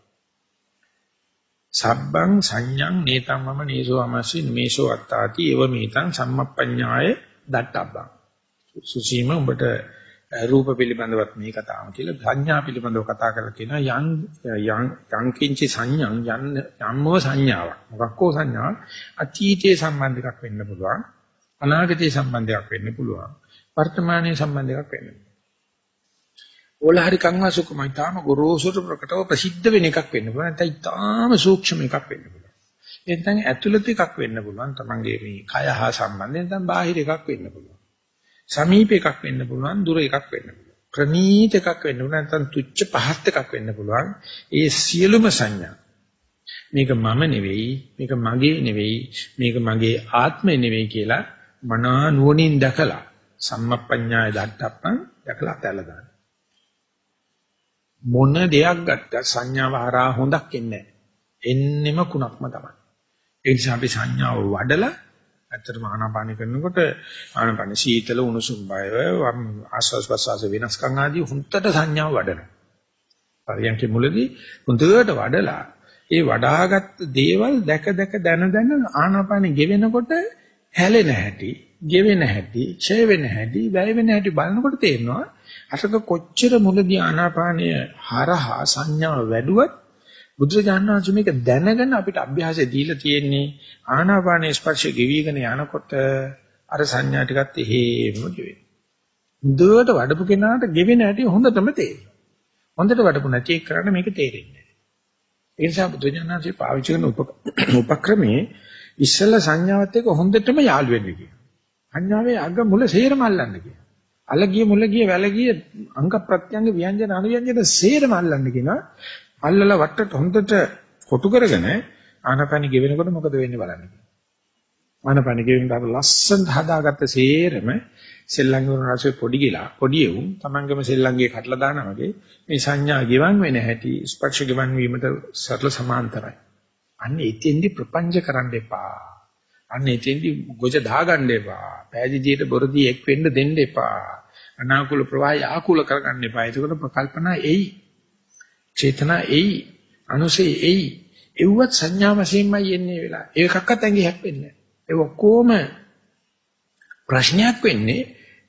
සබ්බං සංඥං නේතං මම නේසෝ අමස්සි මේසෝ අත්තාති එව මේතං සම්මප්පඤ්ඤාය දට්ටබ්බං. සුසීම උඹට රූප පිළිබඳවත් මේ කතාව කියලා සංඥා පිළිබඳව කතා කරලා කියනවා යං යං යංකින්චි සංඥං යන් යම්මෝ සංඥාවක්. මොකක්කෝ සංඥාවක් අතීතයේ සම්බන්ධයක් වෙන්න පුළුවන් අනාගතයේ සම්බන්ධයක් වෙන්න පුළුවන් වර්තමානයේ සම්බන්ධයක් වෙන්න පුළුවන්. ඕලහරිකං වාසුකමයි තාම ගොරෝසුට ප්‍රකටව ප්‍රසිද්ධ වෙන එකක් වෙන්න පුළුවන් නැත්නම් ඊටාම සූක්ෂම එකක් වෙන්න පුළුවන්. එතෙන් ඇතුළත එකක් වෙන්න පුළුවන් තමන්ගේ මේ කය හා සම්බන්ධ නැත්නම් බාහිර එකක් වෙන්න පුළුවන්. සමීප එකක් වෙන්න පුළුවන් දුර එකක් වෙන්න පුළුවන්. ප්‍රනීත එකක් වෙන්න පුළුවන් නැත්නම් තුච්ච පහත් එකක් වෙන්න පුළුවන්. ඒ සියලුම සංඥා. මේක මම නෙවෙයි මේක මගේ නෙවෙයි මේක මගේ ආත්මය නෙවෙයි කියලා මනා නුවණින් දැකලා සම්මප්පඤ්ඤාය දත්තප්පන් දැකලා තැල දාන්න. මොන දෙයක් ගත්ත සංඥාව හරහා හොඳක් එන්නේ එන්නෙම කුණක්ම තමයි. ඒ නිසා අපි සංඥාව වඩලා ඇත්තටම ආනාපාන කරනකොට ආනාපාන සීතල උණුසුම් බය ආස්වාස් ප්‍රසවාස වෙනස්කම් ආදී හුන්නට සංඥාව වඩනවා. පරියන්කේ මුලදී හොඳට වඩලා ඒ වඩාගත් දේවල් දැක දැක දන දන ආනාපානෙ ගෙවෙනකොට හැලෙන හැටි, ගෙවෙන හැටි, ඡය වෙන හැටි, වැය වෙන හැටි බලනකොට තේරෙනවා අසක කොච්චර මුලදී ආනාපානය හරහා සංඥාව වැඩුවත් බුදුරජාණන් වහන්සේ මේක දැනගෙන අපිට අභ්‍යාසය දීලා තියෙන්නේ ආනාපානයේ ස්පර්ශය ගෙවිගෙන යනකොට අර සංඥා ටිකත් එහෙම ගෙවෙනවා. හොඳට වඩපු කෙනාට ගෙවෙන හැටි හොඳටම තේරෙනවා. හොඳට වඩපු නැති එක කරන්න මේක තේරෙන්නේ නැහැ. ඒ නිසා බුදුරජාණන් වහන්සේ පාවිච්චි කරන උපක්‍රමයේ ඉස්සල සංඥාවත් එක්ක හොඳටම යාළු වෙන්න කියනවා. සංඥාවේ අග මුල සේරම අල්ලන්න කියනවා. අලගිය මුලගිය වැලගිය අංග ප්‍රත්‍යංග ව්‍යංජන අනුව්‍යංජන සේරම අල්ලන්න කියනවා. අල්ලලා වටට හොඳට කොටු කරගෙන ආනපනි ගෙවෙනකොට මොකද වෙන්නේ බලන්න. ආනපනි ගෙවෙනකොට ලස්සනට හදාගත්ත සේරම සෙල්ලංගේ වුණ රසෙ පොඩි ගිලා පොඩි එවුන් තමන්ගේම සෙල්ලංගේ කඩලා දානවා වගේ මේ සංඥා ගෙවන් වෙන හැටි ස්පර්ශ ගෙවන් වීමට සරල සමාන්තරයි. අන්න එතෙන්දි ප්‍රපංච කරන්න එපා. අන්න එතෙන්දි ගොජ දාගන්න එපා. පෑදීදියට බොරදී එක් වෙන්න දෙන්න එපා. අනාකූල ප්‍රවාහය ආකූල කරගන්න එපා. එතකොට ප්‍රකල්පනා එයි. චේතනා එයි. අනුසේ එයි. එව්වත් සංඥා වශයෙන්මයි එන්නේ වෙලා. ඒකක්වත් ඇඟි හැප්පෙන්නේ නැහැ. ඒ ඔක්කොම ප්‍රශ්නයක් වෙන්නේ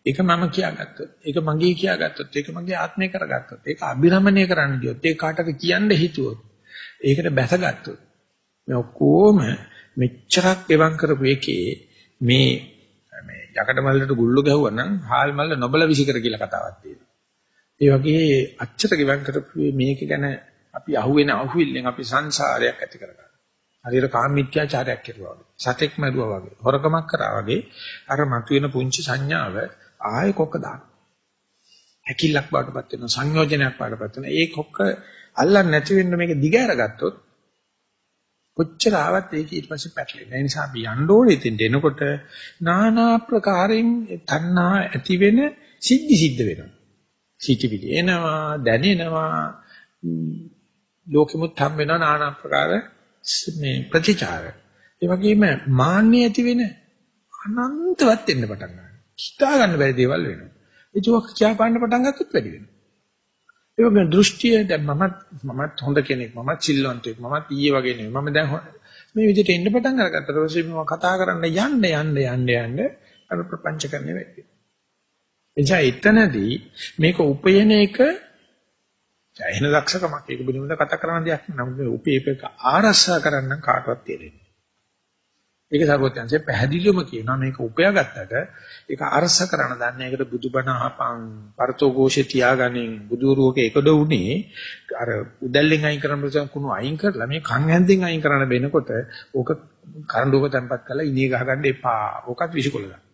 ඒක මම කියාගත්තොත්, ඒක මගේ කියාගත්තොත්, ඒක මගේ ආත්මය කරගත්තොත්, ඒක අභිරමණය කරන්න ගියොත්, ඒක කාටද කියන්න හිතුවොත්, ඒකට බැසගත්තොත් මේ ඔක්කොම මෙච්චරක් එවම් කරපු එකේ මේ මේ යකඩ මල්ලට ගුල්ල ගැහුවා නම් හාල් මල්ල නොබල විසිකර කියලා කතාවක් තියෙනවා. ඒ වගේ අච්චර ගෙවම් කරපු මේක ගැන අපි අහුවෙන අහුවිල්ලෙන් අපි සංසාරයක් ඇති කරගන්නවා. හරියට කාමීත්‍යාචාරයක් කෙරුවා වගේ. සතෙක් මැරුවා වගේ. හොරකමක් කරා වගේ අර මතුවෙන පුංචි සංඥාව ආයෙ කොක්ක දාන. හැකිලක් බාටපත් වෙනවා සංයෝජනයක් බාටපත් වෙනවා. ඒ කොක්ක අල්ලන්නේ නැති වෙන්න මේක දිගහැරගත්තොත් කොච්චර ආවත් ඒක ඊට පස්සේ පැටලෙනවා. ඒ නිසා අපි යන්න ඕනේ ඉතින්ට එනකොට নানা ප්‍රකාරයෙන් තණ්හා ඇති වෙන සිද්ධි සිද්ධ වෙනවා. සිටිවිලි එනවා, දැනෙනවා, ලෝකෙමුත් හම් වෙනවා নানা ප්‍රකාර මේ ප්‍රතිචාර. ඒ වගේම මාන්නේ ඇති වෙන අනන්තවත් වෙන්න පටන් ගන්නවා. හිතා ගන්න බැරි දේවල් වෙනවා. ඒක කියා පාන්න පටන් ගත්තොත් වැඩි වෙනවා. ඒ වගේ දෘෂ්ටිය දැන් මමත් මමත් හොඳ කෙනෙක් මමත් සිල්වන්තයෙක් මමත් ඊයේ වගේ නෙවෙයි මම දැන් මේ විදිහට එන්න පටන් අරගත්තට පස්සේ මම කතා කරන්න යන්න යන්න යන්න යන්න අර ප්‍රපංච කරන්නේ වෙයි. එනිසා එතනදී මේක උපයන එක එහෙන දක්ෂකමක්. ඒක පිළිබඳව කතා කරන දෙයක් නමුත් මේ උපේපක ආරසා කරන්න කාටවත් තේරෙන්නේ ඒක සර්වඥාන්සේ පැහැදිලිවම කියනවා මේක උපයාගත්තට ඒක අරස කරන දන්නේ ඒකට බුදුබණ අහපන් පරතෝഘോഷේ තියාගනින් බුදුරුවක එකද උනේ අර උදැල්ලෙන් අයින් කරන ප්‍රසන් කුණු අයින් කරලා මේ කන් හැන්දෙන් අයින් කරන්න බෙනකොට ඕක කරඬුවක තැම්පත් කරලා ඉනිය ගහගන්න එපා. ඕකත් විසිකොල ගන්න.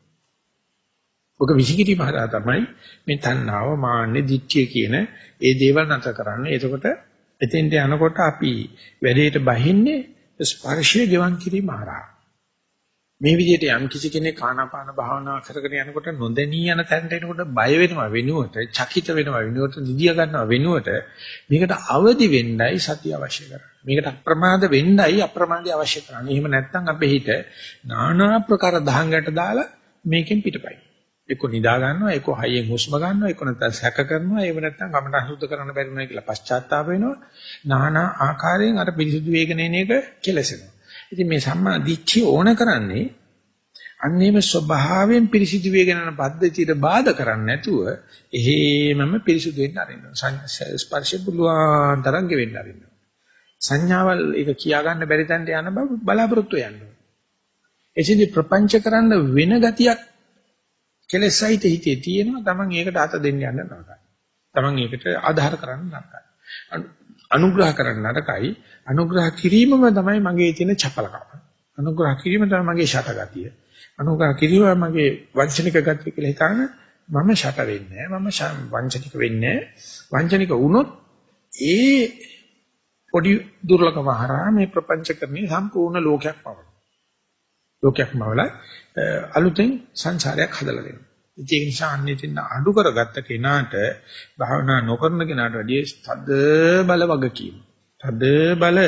ඔක විසිකිරීම හරහා තමයි මේ තණ්හාව, මාන්නේ, දිත්‍ය කියන ඒ දේවල් නැතර කරන්නේ. එතකොට එතෙන්ට යනකොට අපි වැඩේට බහින්නේ ස්පර්ශය ගෙවන් කිරීම හරහා. මේ විදිහට යම් කිසි කෙනෙක් ආනාපාන භාවනා කරගෙන යනකොට නොදැනී යන තැනට එනකොට බය වෙනවා වෙනුවට, චකිත වෙනවා වෙනුවට, නිදිය ගන්නවා වෙනුවට මේකට අවදි වෙන්නයි සතිය අවශ්‍ය කරන්නේ. මේකට අප්‍රමාද වෙන්නයි අප්‍රමාදය අවශ්‍ය කරන්නේ. එහෙම නැත්නම් අපේ හිත নানা ආකාර දහංගට දාලා මේකෙන් පිටපයි. එක්ක නිදා ගන්නවා, එක්ක හයියෙන් හුස්ම ගන්නවා, එක්ක නැත්නම් සැක කරනවා, එහෙම නැත්නම් ගමන අසුද්ධ කරන්න බැරි වෙනවා කියලා පශ්චාත්තාප වෙනවා. নানা ආකාරයෙන් අර පිරිසුදු වේගන එන එක කෙලසෙනවා. ඉතින් මේ සම්මා දිට්ඨිය ඕන කරන්නේ අන්නේම ස්වභාවයෙන් පිරිසිදු වේගෙන යන පද්ධතියට බාධා කරන්නේ නැතුව එහෙමම පිරිසිදු වෙන්න අරින්න. ස්පර්ශ බුලුවන් තරම් ගෙවෙන්න අරින්න. සංඥාවල් ඒක කියා ගන්න බැරි තැනට යන බව බලාපොරොත්තු වෙන්න. එසින්දි ප්‍රපංච කරන්න වෙන ගතියක් කෙලෙසයිත හිතේ තියෙනවා. Taman ඒකට අත දෙන්න යන්න නරකයි. Taman ඒකට ආධාර කරන්න නරකයි. අනුග්‍රහ කරන්න නරකයි. අනුග්‍රහ කිරීමම තමයි මගේ තියෙන චපලකම. අනුග්‍රහ කිරීම තමයි මගේ ෂටගතිය. අනුග්‍රහ කිරීම මගේ වංචනික ගතිය කියලා හිතාන මම ෂට වෙන්නේ මම වංචනික වෙන්නේ වංචනික වුණොත් ඒ පොඩි දුර්ලභම හරහා මේ ප්‍රපංචකරණේ සම්පූර්ණ ලෝකයක් පවන. ලෝකයක් මවල අලුතෙන් සංසාරයක් හදලා දෙනවා. ඒක නිසා අන්නේ තින්න අඩු කරගත්ත කෙනාට භාවනා නොකරන කෙනාට වැඩිය තද බල වගකීම. තද බල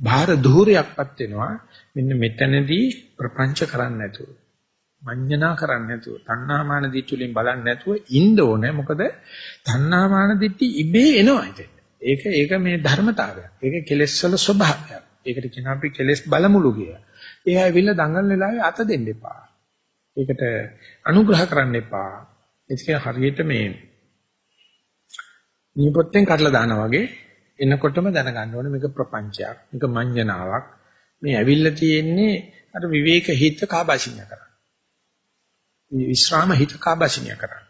භාර ධූරයක්පත් වෙනවා. මෙන්න මෙතනදී ප්‍රපංච කරන්නේ නැතුව. මඤ්ඤණා කරන්නේ නැතුව, තණ්හාමාන දිට්ඨියෙන් බලන්නේ නැතුව ඉන්න ඕනේ. මොකද තණ්හාමාන දිට්ඨි ඉබේ එනවා ඉතින්. ඒක ඒක මේ ධර්මතාවයක්. ඒක කෙලෙස් වල ස්වභාවයක්. ඒකට කියන අපි කෙලෙස් බලමුලු කිය. ඒ ඇවිල්ලා දඟල් වෙලාවේ අත දෙන්න එපා. ඒකට අනුග්‍රහ කරන්න එපා. ඒක හරියට මේ නියපොත්තෙන් කඩලා දානවා වගේ එනකොටම දැනගන්න ඕනේ මේක ප්‍රපංචයක්, මේක මඤ්ඤණාවක්. මේ ඇවිල්ලා තියෙන්නේ අර විවේක හිත කාබාසිනිය කරා. විශ්‍රාම හිත කාබාසිනිය කරා.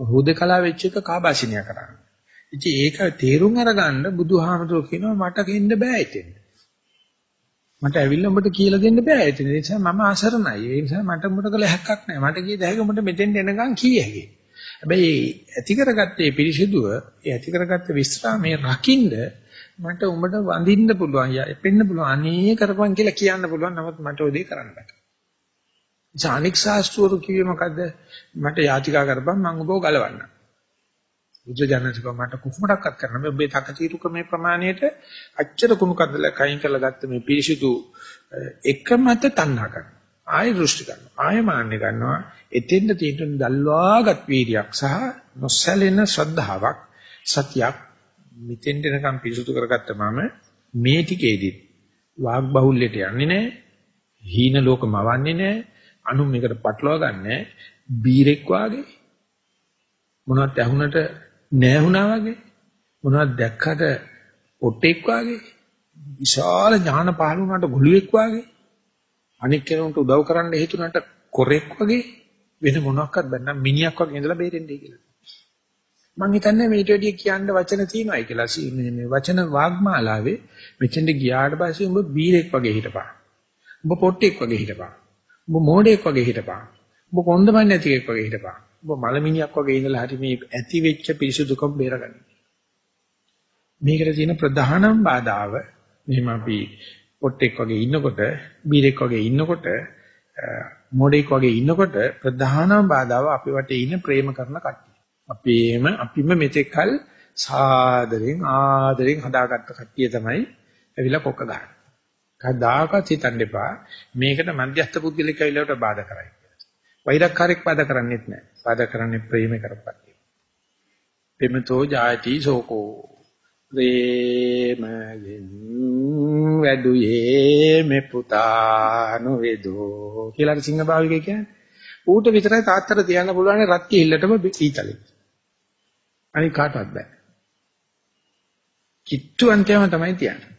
හුදකලා වෙච්ච එක කාබාසිනිය කරා. ඉතින් ඒක තේරුම් අරගන්න බුදුහාමතුෝ කියනවා මට කෙන්න බෑ ඉතින්. මට ඇවිල්ලා උඹට කියලා දෙන්න බෑ ඉතින්. ඒ නිසා මම අසරණයි. ඒ නිසා මට උඹට කළ හැක්කක් නැහැ. මට කිය දෙහැක උඹට මෙතෙන් එනකන් කී හැකියි. හැබැයි ඇති කරගත්තේ පිරිසිදුව, ඒ ඇති කරගත්ත විස්රාමයේ රකින්න මට උඹට වඳින්න පුළුවන්, යපෙන්න පුළුවන්, අනේ කරපන් කියලා කියන්න පුළුවන්. නමුත් මට ඔය දේ කරන්න බෑ. ජානික් ශාස්ත්‍රවරු කිව්වේ මොකද්ද? මට යාචිකා කරපන් මම ඔබව ගලවන්න. බුද්ධ ජනසික මට කුකුමඩක්වත් කරන්න බෑ. ඔබේ තකතිරු ක්‍රමේ ප්‍රමාණයට අච්චර කුණු කන්දල කයින් කරලා ගත්ත මේ පිරිසිදු එක මත තණ්හා කරනවා. ආය දෘෂ්ටි ගන්නවා. ආය මාන්නේ ගන්නවා. එතෙන්ද තියෙන දල්වාගත් වීර්යයක් සහ නොසැලෙන ශ්‍රද්ධාවක් සතියක් මෙතෙන්ද එනකම් පිරිසුදු කරගත්ත මම මේ ටිකේදී වාග් බහුල්‍යයට යන්නේ නැහැ. හීන ලෝකමවන්නේ නැහැ. අනු මේකට පටලවා ගන්නෑ. බීරෙක් වාගේ මොනවත් ඇහුනට නැහැ වගේ මොනවත් දැක්කට ඔට්ටෙක් වාගේ විශාල ඥාන පහළ වුණාට ගොළුෙක් වාගේ අනික් කෙනෙකුට උදව් කරන්න හේතුනට කොරෙක් වගේ වෙන මොනක්වත් බැන්නම් මිනිහක් වගේ ඉඳලා බේරෙන්නේ කියලා. මං හිතන්නේ මේට වැඩිය කියන්න වචන තියෙනවායි කියලා. මේ මේ වචන වාග්මාලාවේ මෙතෙන්ට ගියාට පස්සේ උඹ බීරෙක් වගේ හිටපන්. උඹ පොට්ටෙක් වගේ හිටපන්. උඹ මෝඩෙක් වගේ හිටපන්. උඹ කොන්දමන් නැති එකෙක් වගේ හිටපන්. උඹ මලමිනියක් වගේ ඉඳලා හරි මේ ඇති වෙච්ච පිරිසුදුකම් බේරගන්න. මේකට තියෙන ප්‍රධානම බාධාව මෙහෙම අපි පොට්ටෙක් වගේ ඉන්නකොට බීරෙක් වගේ ඉන්නකොට මොඩෙක් වගේ ඉන්නකොට ප්‍රධානම බාධාව අපි වටේ ඉන්න ප්‍රේම කරන කට්ටිය. අපේම අපිම මෙතෙක්කල් සාදරෙන් ආදරෙන් හදාගත්ත කට්ටිය තමයි ඇවිල්ලා කොක්ක ගන්න. කවදාකවත් හිතන්න එපා මේකට මධ්‍යස්ථ පුද්ගලික ඇවිල්ලාට බාධා කරයි කියලා. වෛරක්කාරයක් බාධා කරන්නේත් නැහැ. බාධා කරන්නේ ප්‍රේම කරපක්තිය. පෙමතෝ ජායති සෝකෝ ප්‍රේමයෙන් වැඩුයේ මේ පුතා නොවේදෝ කියලා සිංහ භාවිකය කියන්නේ. ඌට විතරයි තාත්තට තියන්න පුළුවන් රත් කිහිල්ලටම ඊතලෙ. අනික කාටවත් බෑ. කිට්ටු අන්තිම තමයි තියන්නේ.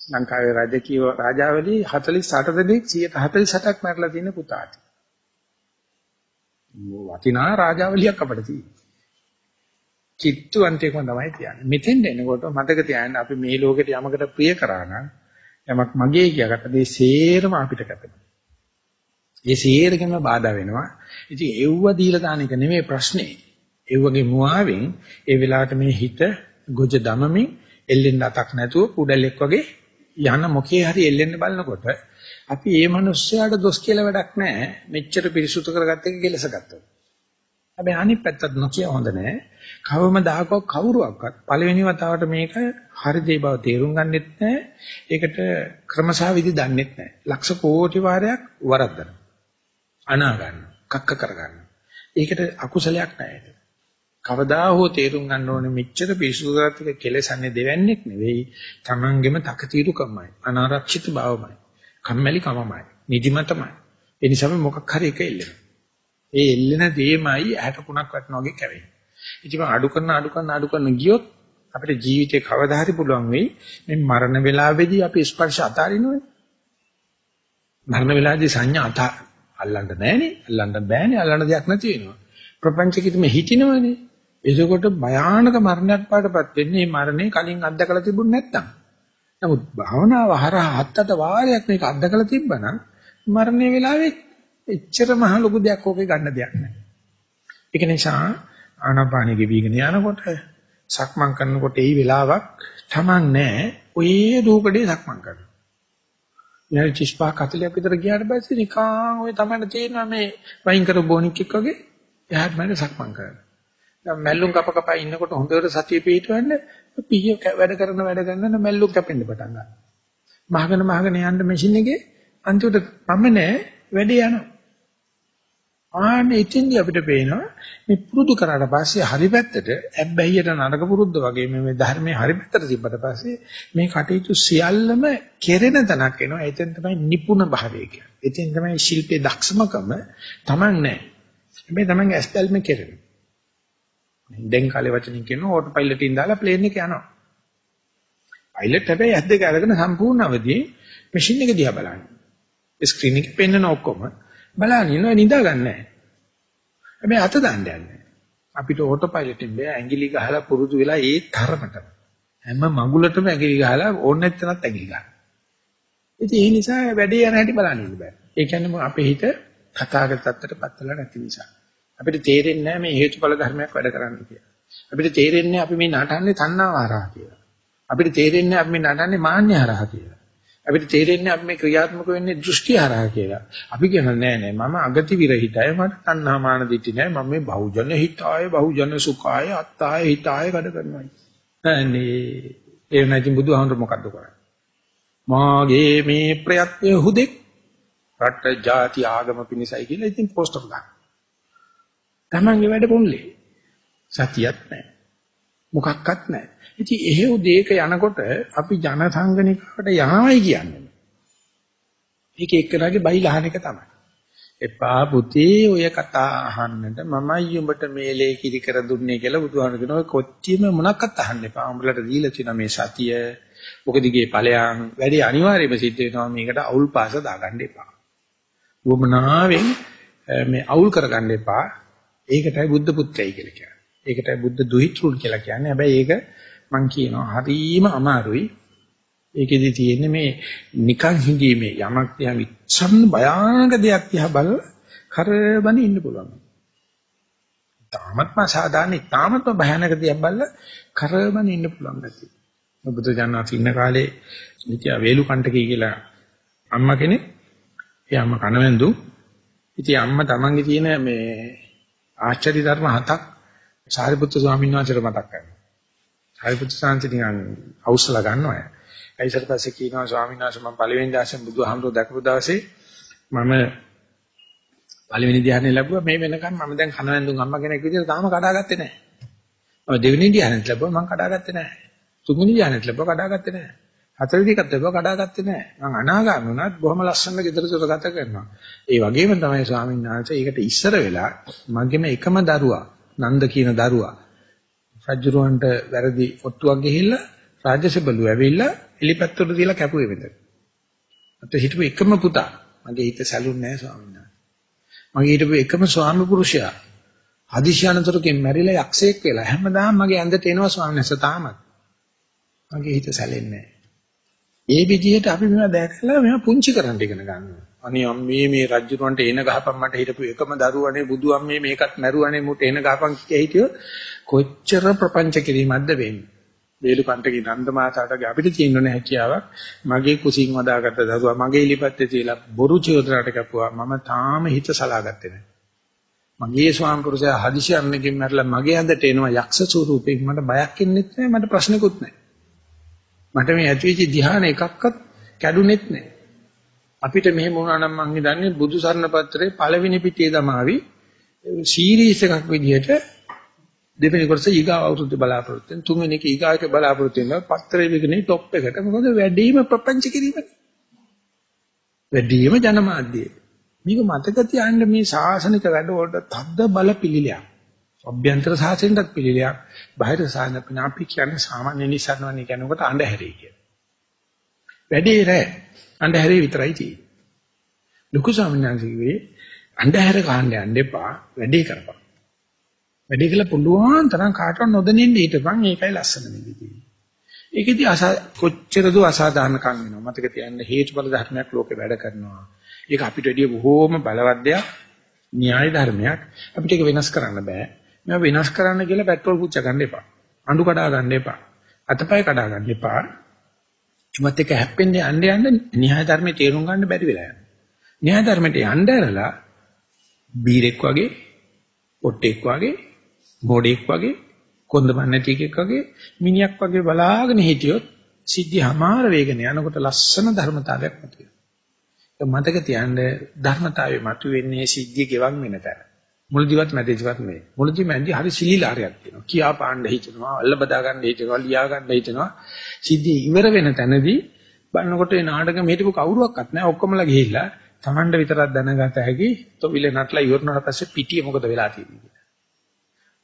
ලංකාවේ රාජකීය රාජාවලි 48 දෙනෙක් 148ක් මරලා තියෙන පුතාට. වටිනා රාජාවලියක් අපිට තියෙනවා. කිට්ටු අන්තිකම තමයි තියන්නේ. මෙතෙන් එනකොට මතක තියාගන්න අපි මේ ලෝකෙට යමකට ප්‍රිය කරා නම් යමක් මගේ කියාගත්ත දේ සේරම අපිට කැපෙනවා. ඒ සේරකම බාධා වෙනවා. ඉතින් එව්ව දීලා දාන එක නෙමෙයි ප්‍රශ්නේ. එව්වගේ මුවාවෙන් ඒ වෙලාවට මේ හිත ගොජ දමමින් එල්ලෙන්න අතක් නැතුව කුඩලෙක් වගේ යන මොකේ හරි එල්ලෙන්න බලනකොට අපි මේ මිනිස්සයාට දොස් කියලා වැඩක් නැහැ. මෙච්චර පිරිසුදු කරගත්ත එක කෙලසගත්තා. හැබැයි අනිත් පැත්තට නොකිය හොඳ නැහැ. කවමදාකවත් කවුරුවක්වත් පළවෙනි වතාවට මේක හරි දේ බව තේරුම් ගන්නෙත් නැහැ. ඒකට ක්‍රමසා විදි දන්නෙත් නැහැ. ලක්ෂ කෝටි වාරයක් වරද්දන. අනා ගන්න, කක්ක කර ගන්න. ඒකට අකුසලයක් නැහැ. කවදා හෝ තේරුම් ගන්න ඕනේ මෙච්චර පිසුදුරත් එක කෙලසන්නේ දෙවන්නේක් නෙවෙයි. Tamangema තකතිරුකමයි, අනාරක්ෂිත බවමයි, කම්මැලි කමමයි, නිදිමතමයි. ඒ නිසා මොකක් හරි එක එල්ලෙනවා. ඒ එල්ලෙන දෙයමයි ඇහැට කුණක් වටනවා වගේ කැවෙන්නේ. ඉතින් අඩු කරන අඩු කරන අඩු කරන ගියොත් අපිට ජීවිතේ කවදා හරි පුළුවන් වෙයි මේ මරණ වේලාවේදී අපි ස්පර්ශ අතාරිනවනේ. මරණ වේලාවේදී සංඥා අත අල්ලන්න නැහනේ. අල්ලන්න බෑනේ. අල්ලන්න දෙයක් නැති වෙනවා. ප්‍රපංචකිට මේ හිටිනවනේ. එතකොට භයානක මරණයක් පාටපත් වෙන්නේ මේ මරණේ කලින් අත්දකලා තිබුණ නැත්තම්. නමුත් භාවනාව හරහා හත්තට වාරයක් මේක අත්දකලා තිබ්බනම් මරණේ වෙලාවේ එච්චර මහ ලොකු දෙයක් ඕකේ ගන්න දෙයක් නැහැ. ඒක නිසා ආනාපානෙ ගෙවිගෙන යනකොට සක්මන් කරනකොට ඒ වෙලාවක් තමන් නැහැ ඔය රූපඩේ සක්මන් කරනවා. විනාඩි 35 40ක් විතර ගියාට පස්සේ නිකන් ඔය තමයි තේරෙනවා මේ වයින් කර බොනික් එක්ක වගේ එහාට මම සක්මන් කරනවා. දැන් මැල්ලුම් කප කප ඉන්නකොට හොඳට සතිය පිහිටවන්න පිහිය වැඩ කරන වැඩ කරන මැල්ලුම් කැපෙන්න පටන් ගන්නවා. මහගෙන මහගෙන යන්න මැෂින් එකේ අන්තිමට මම නෑ වැඩේ යනවා. ආන්න ඉතින්දි අපිට පේනවා මේ පුරුදු කරාට පස්සේ හරි පැත්තට ඇබ්බැහියට නරක පුරුද්ද වගේ මේ ධර්මයේ හරි පැත්තට තිබ්බට පස්සේ මේ කටයුතු සියල්ලම කෙරෙන තැනක් එනවා. එතෙන් තමයි නිපුණ භාවය කියන්නේ. එතෙන් තමයි ශිල්පේ දක්ෂමකම Taman නැහැ. හැබැයි Taman ඇස්තල්මේ කෙරෙන. දැන් කාලේ වචනින් කියනවා ඕටෝ පයිලට් එකෙන් දාලා ප්ලේන් එක යනවා. පයිලට් හැබැයි ඇස් දෙක අරගෙන සම්පූර්ණ අවදියේ මැෂින් එක දිහා බලන්නේ. ස්ක්‍රීන් එකේ පෙන්වන ඔක්කොම බලන්න ඉන්නවා නිදා ගන්නෑ. හැබැයි අත දාන්න යන්නේ. අපිට ඕටෝ පයිලට් එකෙන් බෑ ඇඟිලි ගහලා පුරුදු වෙලා ඒ තරමටම. හැම මඟුලටම ඇඟිලි ගහලා ඕන නැත්නම්ත් ඇඟිලි ගන්න. ඉතින් ඒ නිසා වැඩේ යන හැටි බලන්න ඉන්න බෑ. ඒ කියන්නේ අපේ හිත කතාගත තත්ත්වයට පත්වලා නැති නිසා. අපිට තේරෙන්නේ නැහැ මේ හේතුඵල ධර්මයක් වැඩ කරන්නේ කියලා. අපිට තේරෙන්නේ අපි මේ නටන්නේ තණ්හාව හරහා කියලා. අපිට තේරෙන්නේ අපි මේ නටන්නේ මාන්නය හරහා කියලා. අපිට තේරෙන්නේ අපි මේ ක්‍රියාත්මක වෙන්නේ දෘෂ්ටි හරහා කියලා. අපි කියනවා නෑ නෑ මම අගති විරහිතයි මට තණ්හා මාන දිටි නෑ මම මේ බහුජන හිතාය බහුජන සුඛාය අත්තාය හිතාය වැඩ කරනවා. අනේ ඒ නැති බුදුහාමුදුර මොකද්ද කරන්නේ? මාගේ මේ ප්‍රයත්නය හුදෙක් රට ජාති ආගම පිණිසයි කියලා ඉතින් පෝස්ටර් ගන්න. තමන්ගේ වැඩ පොල්ලේ. සතියක් නැහැ. මොකක්වත් නැහැ. ඉතින් එහෙව් දෙයක යනකොට අපි ජන සංගණිකාවට යනවයි කියන්නේ. මේක එක්කනගේ බයිලා අහන එක තමයි. එපා පුතේ ඔය කතා අහන්නට මමයි උඹට මේලේ කිරි කර දුන්නේ කියලා බුදුහාමුදුරු කියනවා කොච්චිම මොනක්වත් අහන්න එපා. උඹලට දීලා තියෙන මේ සතිය ඔක දිගේ ඵලයන් වැඩි අනිවාර්යයෙන්ම සිද්ධ වෙනවා මේකට අවුල් පාස දාගන්න එපා. වමනාවෙන් මේ අවුල් කරගන්න එපා. ඒකටයි බුද්ධ පුත්‍රයයි කියලා කියන්නේ. ඒකට බුද්ධ දුහිතෘන් කියලා කියන්නේ. හැබැයි ඒක මම කියනවා හරීම අමාරුයි. ඒකෙදි තියෙන්නේ මේ නිකන් හිඳීමේ යමක් තියා විචම් භයානක දෙයක් තියා බල කරබනේ ඉන්න පුළුවන්. තාමත්ම සාධාරණ තාමත්ම භයානක දෙයක් බල කරබනේ ඉන්න පුළුවන් ගැතියි. බුදු දන්වාස් ඉන්න කාලේ ඉතියා වේලු කණ්ඩකී කියලා අම්මා කෙනෙක්. ඒ අම්මා කනවැන්දු. ඉතින් අම්මා තමන්ගේ තියෙන මේ ආශ්චර්ය ධර්ම හතක් සාරිපුත්‍ර ස්වාමීන් වහන්සේට මතක් කරනවා. සාරිපුත්‍ර සාන්ති නිකන් අවශ්‍යලා ගන්නවා. ඊට පස්සේ කියනවා ස්වාමීන් වහන්සේ මම පළවෙනි දාසෙන් බුදුහාමුදුරුවෝ දැකපු දවසේ මම පළවෙනි ධ්‍යානෙ ලැබුවා මේ වෙනකන් මම දැන් කනවැන්දුන් අම්මා කෙනෙක් විදිහට තාම කඩාගත්තේ නැහැ. මම දෙවෙනි ධ්‍යානෙත් ලැබුවා මම කඩාගත්තේ නැහැ. තුන්වෙනි ධ්‍යානෙත් ලැබුවා කඩාගත්තේ නැහැ. හතරවෙනි එකත් ලැබුවා කඩාගත්තේ නැහැ. මම අනාගාමී වුණත් බොහොම ලස්සනට ගෙදර දොර ගත කරනවා. ඒ වගේම තමයි ස්වාමීන් වහන්සේ ඒකට ඉස්සර වෙලා මගේම එකම දරුවා නන්ද කියන දරුවා රජුරවන්ට වැරදි ඔට්ටුවක් ගිහිල්ලා රාජසබලු ඇවිල්ලා එලිපැත්තට දීලා කැපුවේ මෙතන. අත හිටපු එකම පුතා මගේ හිත සැලුන්නේ නැහැ ස්වාමීන් වහන්සේ. මගේ හිටපු එකම ස්වාමි පුරුෂයා හදිසියනතරකින් මැරිලා යක්ෂයෙක් වෙලා හැමදාම මගේ ඇඳට එනවා ස්වාමීන් වහන්සේ තාමත්. මගේ හිත සැලෙන්නේ නැහැ. ඒ විදිහට අපි මේවා දැකලා මේවා පුංචි කරන්න ඉගෙන ගන්නවා. අනේ අම්මේ මේ රජුරවන්ට එන ගහපන් මට හිටපු එකම දරුවනේ බුදු අම්මේ මේකත් මැරුවනේ මුට එන ගහපන් කිය හිටියෝ කොච්චර ප්‍රපංච කිරීමක්ද වෙන්නේ. වේලු කන්ටගේ නන්ද මාතාට අපිට තියෙන්න හැකියාවක් මගේ කුසින් වදාගත්ත දරුවා මගේ ඉලිපැත්තේ තියලා බොරු චෝදරාට කැපුවා මම තාම හිත සලාගත්තේ නැහැ. මගේ ස්වාම පුරුෂයා හදිසි අන්නකින් මැරලා මගේ ඇඳට එනවා යක්ෂ ස්වරූපෙක මට බයක් ඉන්නෙත් නැහැ මට ප්‍රශ්නකුත් නැහැ. මට මේ ඇතිවිච්ච ධ්‍යාන එකක්වත් කැඩුනෙත් නැහැ. අපිට මෙහෙම වුණා නම් මං හිතන්නේ බුදු සරණ පත්‍රයේ පළවෙනි පිටියේ දමාවි සීරීස් එකක් විදිහට දෙවෙනි කොටස ඊගාව අවුරුද්ද බලාපොරොත්තු වෙන. තුන්වෙනි එක ඊගාවක බලාපොරොත්තු වෙන පත්‍රයේ විගනේ টොප් එකට මොකද වැඩිම ප්‍රපංච කිරීමනේ වැඩිම ජනමාධ්‍යය. මේක මතක තියාගන්න මේ සාසනික වැඩවලට තද්ද බල පිළිලයක්. අභ්‍යන්තර සාසනෙටත් පිළිලයක් බාහිර සාසන අපි කියන්නේ සාමාන්‍ය නිසරණවන්නේ කියනකොට අඳුරේ කියන වැඩේ රෑ අඳුරේ විතරයි තියෙන්නේ ලොකු ස්වාමීන් වහන්සේ කිව්වේ අඳුර කාණ්ඩ යන්න එපා වැඩේ කරපන් වැඩේ කියලා පුළුවන් තරම් කාටවත් නොදැනෙන්න හිටපන් ඒකයි ලස්සන නිවිදී. ඒකෙදි කොච්චර දෝ අසාධාරණකම් වෙනවා. මතක තියාගන්න හේතුඵල ධර්මයක් ලෝකේ වැඩ කරනවා. ඒක අපිට වැඩිය බොහෝම බලවත් දෙයක්, න්‍යාය ධර්මයක්. අපිට ඒක වෙනස් කරන්න බෑ. මේවා වෙනස් කරන්න කියලා පෙට්‍රල් පුච්ච ගන්න එපා. අඬු කඩා ගන්න එපා. අතපය කඩා ගන්න එපා. එමත් එක හැප්පෙන්නේ යන්න යන්න න්‍යාය ධර්මයේ තේරුම් ගන්න බැරි වෙලා යනවා. න්‍යාය ධර්මයට යන්න ඇරලා බීරෙක් වගේ, පොට්ටෙක් වගේ බෝඩෙක් වගේ කොන්දපන් නැති එකෙක් වගේ මිනිහක් වගේ බලාගෙන හිටියොත් සිද්ධි හමාර වේගන යනකොට ලස්සන ධර්මතාවයක් මතුවේ. ඒ මතක තියාගන්න ධර්මතාවය මතුවෙන්නේ සිද්ධිය ගෙවන් වෙන තැන. මුලදිවත් මැදදිවත් නෙවෙයි. මුලදි මැදි හරි සිලිලාරයක් තියෙනවා. කියා පාණ්ඩ හිතනවා, අල්ල බදා ගන්න හිතනවා, ලියා ගන්න හිතනවා. සිද්ධිය ඉවර වෙන තැනදී බලනකොට ඒ නාටකෙ මෙහෙටපු කවුරුවක්වත් නැහැ. ඔක්කොමලා ගිහිල්ලා Tamanda විතරක් දැනගත හැකි. තොවිල නටලා ඉවරනට පස්සේ පිටියේ මොකද වෙලා තියෙන්නේ.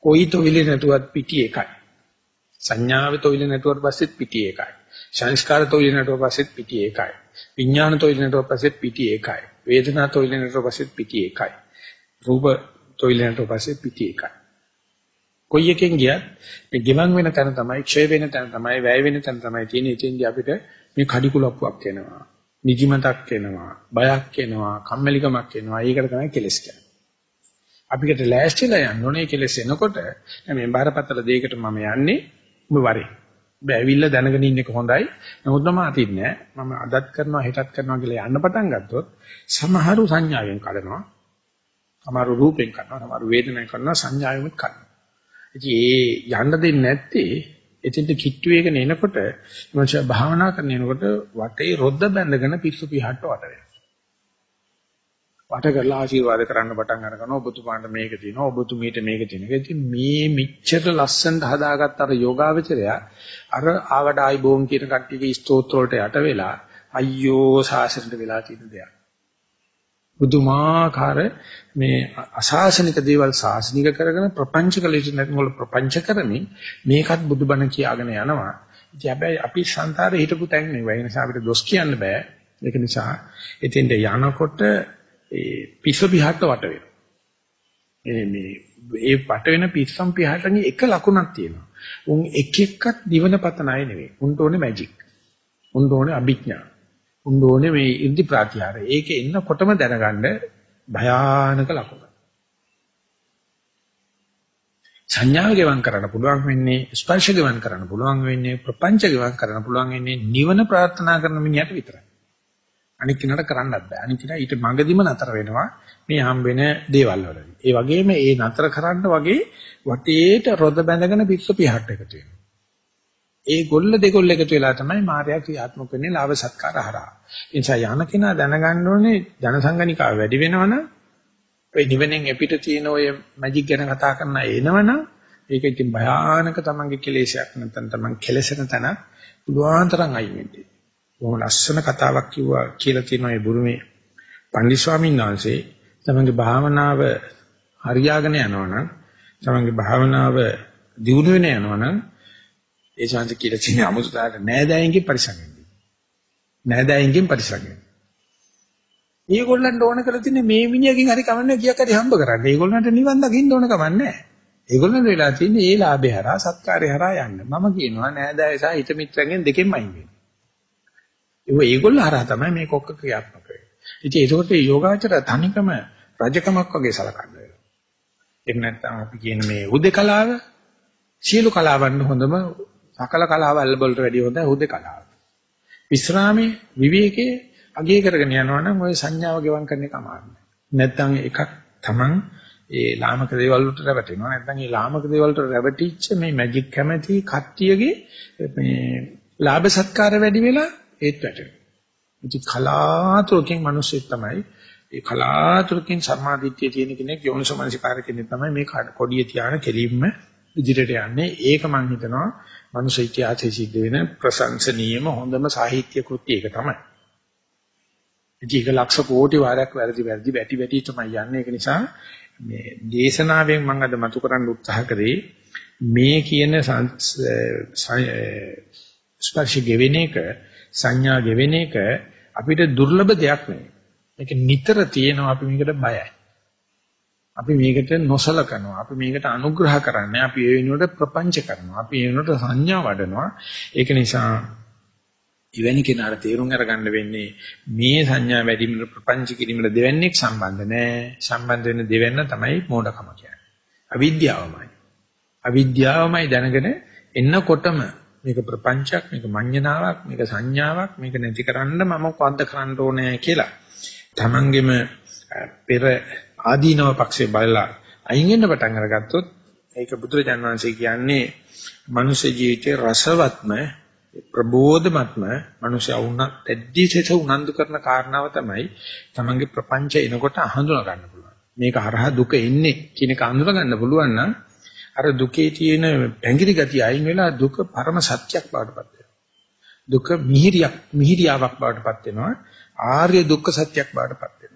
කොයි තොවිලි නැතුවත් පිටි එකයි. සංඥාවේ තොවිලි නැතුවට පස්සෙත් පිටි එකයි. සංස්කාර තොවිලි නැතුව පස්සෙත් පිටි එකයි. විඥාන තොවිලි නැතුව පස්සෙත් පිටි එකයි. වේදනා තොවිලි නැතුව පස්සෙත් පිටි එකයි. රූප තොවිලි නැතුව පස්සෙත් පිටි එකයි. කොයි එකෙන් ගියත් මේ ගෙවන් වෙන තැන තමයි, ක්ෂය වෙන තැන තමයි, වැය වෙන තැන තමයි තියෙන්නේ. ඉතින්දී අපිට මේ කඩිකුලප්පුවක් එනවා. නිදිමතක් එනවා, බයක් එනවා, කම්මැලිකමක් එනවා. ඒකට තමයි කෙලස් කියන්නේ. අපිකට ලෑස්තිලා යන්න ඕනේ කෙලස් එනකොට මේ බාරපතල දෙයකට මම යන්නේ ඔබ වරේ. ඔබ ඇවිල්ලා දැනගෙන ඉන්න එක හොඳයි. නමුත් මම අතින්නේ මම අදත් කරනවා හෙටත් කරනවා කියලා යන්න පටන් ගත්තොත් සමහරු සංඥාවෙන් කඩනවා. සමහරු රූපෙන් කඩනවා. සමහරු වේදනාවෙන් කඩනවා. සංඥාවෙන් කඩනවා. ඉතින් ඒ යන්න දෙන්නේ නැත්තේ එතෙන්ට කිට්ටු වේගන එනකොට මම භාවනා කරන එනකොට වටේ රොද්ද බැඳගෙන පිස්සු පිහට්ට වට වෙනවා. වට කරලා ආශිර්වාද කරන්න පටන් අරගනවා ඔබතුමාට මේක තියෙනවා ඔබතුමීට මේක තියෙනවා. ඉතින් මේ මිච්ඡර ලස්සනට හදාගත්ත අර යෝගාවචරය අර ආවට ආයි බෝම් කියන කට්ටියගේ ස්තෝත්‍ර වලට යට වෙලා අයියෝ සාසනට වෙලා තියෙන දෙයක්. බුදුමාකාර මේ අසාසනික දේවල් සාසනික කරගෙන ප්‍රපංච කළ යුතු නැති වල ප්‍රපංච කරමින් මේකත් බුදුබණ කියාගෙන යනවා. ඉතින් හැබැයි අපි සංසාරේ හිටපු තැන් නෙවෙයි. ඒ නිසා අපිට දොස් කියන්න බෑ. ඒක නිසා එතෙන්ට යනකොට ඒ පිස බිහට වට වෙනවා. ඒ මේ ඒ පට වෙන පිස්සම් පියාටගේ එක ලකුණක් තියෙනවා. උන් එක එක්කත් දිවන පතන අය නෙවෙයි. උන්ට ඕනේ මැජික්. උන්ට ඕනේ අභිඥා. උන්ට ඕනේ මේ ඉර්ධි ප්‍රත්‍යාර. ඒකේ එන්නකොටම දැනගන්න භයානක ලකුණ. සංඥාව ගෙවම් කරන්න පුළුවන් වෙන්නේ ස්පර්ශ ගෙවම් කරන්න පුළුවන් වෙන්නේ ප්‍රපංච ගෙවම් කරන්න පුළුවන් වෙන්නේ නිවන ප්‍රාර්ථනා කරන මිනිහට විතරයි. අනික් කෙනාට කරන්නත් බෑ. අනික් කෙනා ඊට මඟදිම නතර වෙනවා මේ හම්බෙන දේවල් වලදී. ඒ වගේම ඒ නතර කරන්න වගේ වටේට රොද බැඳගෙන පිස්සු පිහට් එකතු වෙනවා. ඒ ගොල්ල දෙගොල්ල එකතු වෙලා තමයි මාර්යා ක්‍රියාත්මක වෙන්නේ ලාභ සත්කාර හරහා. ඒ නිසා යන කෙනා දැනගන්න ඕනේ ජනසංගනිකාව වැඩි වෙනවනම් ඔය නිවෙනෙන් එපිට තියෙන ඔය මැජික් ගැන කතා කරන එනවනම් ඒක ඉතින් භයානක තමන්ගේ කෙලෙසයක් නැත්නම් තමන් කෙලසෙන තැන පුළුවන් තරම් අයින් වෙන්නේ. බොහොම ලස්සන කතාවක් කිව්වා කියලා තියෙනවා මේ බුරුමේ පන්දි ස්වාමීන් වහන්සේ තමන්ගේ භාවනාව හරියාගෙන යනවනම් තමන්ගේ භාවනාව දියුණු වෙන යනවනම් ඒ ශාන්ත කියලා තියෙන අමුතුතාවට නෑදෑයින්ගෙන් පරිසම් වෙන්නේ. නෑදෑයින්ගෙන් පරිසම් වෙන්නේ. මේගොල්ලන්ට ඕන කරලා තියෙන්නේ මේ මිනිහකින් හරි කමන්නේ කියක් හරි හම්බ කරන්න. ඒගොල්ලන්ට නිවන් දකින්න ඕන කමන්නේ නැහැ. ඒගොල්ලන්ට වෙලා තියෙන්නේ ඒ ලාභය හරහා සත්කාරය හරහා යන්න. මම කියනවා නෑදෑය සහ හිත මිත්‍රයන්ගෙන් දෙකෙන්ම අයින් වෙන්න. ඒක ඒගොල්ලෝ හරහා තමයි මේ කොක්ක ක්‍රියාත්මක වෙන්නේ. ඉතින් ඒකෝට යෝගාචර තනිකම රජකමක් වගේ සලකන්න වෙනවා. එහෙම නැත්නම් අපි කියන මේ උදේකලාව සියලු කලාවන් හොඳම සකල කලාවල් වලට වැඩිය හොඳයි උදේකලාව. විශ්‍රාමයේ විවේකයේ අගය කරගෙන යනවා නම් ওই සංඥාව ගෙවම් කරන එක අමාරුයි. නැත්නම් එකක් Taman ඒ ලාමක දේවල් වලට රැවටෙනවා. නැත්නම් ඒ ලාමක දේවල් වලට රැවටිච්ච මේ මැජික් කැමැති කට්ටියගේ මේ ලාභ සත්කාර වැඩි වෙලා ඒත් වැටෙනවා. ඉතින් කලාතුරකින් මිනිස්සෙක් තමයි ඒ කලාතුරකින් සම්මාදිට්ඨිය තියෙන කෙනෙක් යෝනිසමනසිකාර කෙනෙක් තමයි මේ කොඩිය තියාන කෙලින්ම ඉදිරියට යන්නේ. ඒක මම හිතනවා මනුෂ්‍ය ඉතිහාසයේ සිද්ධ වෙන ප්‍රශංසනීයම හොඳම සාහිත්‍ය කෘත්‍ය එක තමයි. ඉතින් ඒක ලක්ෂ කෝටි වාරයක් වැරදි වැරදි වැටි වැටි තමයි යන්නේ. ඒක නිසා මේ දේශනාවෙන් මම අද මතු කරන්න උත්සාහ කරේ මේ කියන ස්පර්ශ ගෙවෙන එක සංඥා ගෙවෙන එක අපිට දුර්ලභ දෙයක් නෙවෙයි. මේක නිතර තියෙනවා අපි මේකට බයයි. අපි මේකට නොසලකනවා. අපි මේකට අනුග්‍රහ කරන්නේ. අපි ඒ වෙනුවට ප්‍රපංච කරනවා. අපි ඒ වෙනුවට සංඥා වඩනවා. ඒක නිසා එවැනි කෙනාට තේරුම් අරගන්න වෙන්නේ මේ සංඥා වැඩිමිට ප්‍රපංච කිරීමට දෙවන්නේක් සම්බන්ධ නැහැ. සම්බන්ධ වෙන දෙවන්න තමයි මෝඩකම කියන්නේ. අවිද්‍යාවමයි. අවිද්‍යාවමයි දැනගෙන එන්නකොටම මේක ප්‍රපංචයක්, මේක මඤ්ඤණාවක්, මේක සංඥාවක්, මේක නැති කරන්න මම කොහොමද කරන්න ඕනේ කියලා. Tamangema පෙර ආදීනව පක්ෂේ බලලා අයින් වෙන්න පටන් අරගත්තොත් ඒක බුදුරජාණන් වහන්සේ කියන්නේ මනුෂ්‍ය ජීවිතයේ රසවත්ම ප්‍රබෝධමත්ම මනුෂ්‍ය වුණ දෙද්දිසෙස උනන්දු කරන කාරණාව තමයි තමන්ගේ ප්‍රපංච එනකොට හඳුනා ගන්න පුළුවන්. මේක හරහා දුක එන්නේ කියන එක හඳුනා ගන්න පුළුවන් නම් අර දුකේ තියෙන පැංගිරි ගතිය අයින් වෙලා දුක පරම සත්‍යයක් බවටපත් වෙනවා. දුක මිහිරියක් මිහිරියාවක් බවටපත් වෙනවා. ආර්ය දුක්ඛ සත්‍යයක් බවටපත් වෙනවා.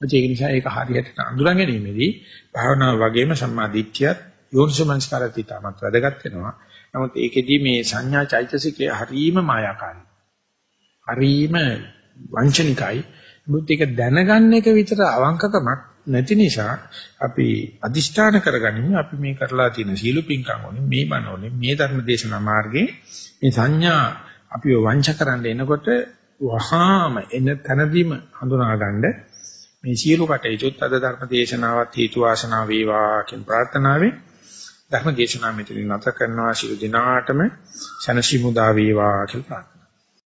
ඒක නිසා ඒක හරියට අඳුරා ගැනීමේදී භාවනාව වගේම සම්මා දිට්ඨියත් යෝනිසමංස්කාරත් ඊටමත් වැදගත් වෙනවා. නමුත් ඒකෙදී මේ සංඥා චෛතසිකය හරීම මායාකාරී. හරීම වංචනිකයි. මුත් ඒක දැනගන්න එක විතර අවංකකමක් නැති නිසා අපි අදිෂ්ඨාන කරගනිමු අපි මේ කරලා තියෙන සීල පිංකම් වලින් මේ බණෝනේ මේ ධර්ම දේශනා මාර්ගයේ මේ සංඥා අපිව වංච කරන්න එනකොට වහාම එන තැනදීම හඳුනා ගන්න මේ සියලු කටයුතුත් අද ධර්ම දේශනාවත් හේතු වාසනා වේවා කියන ප්‍රාර්ථනාවෙන් ධර්ම දේශනාව මෙතනින් නැත කරනවා. ශිරු දිනාටම සනසි මුදා වේවා කියලා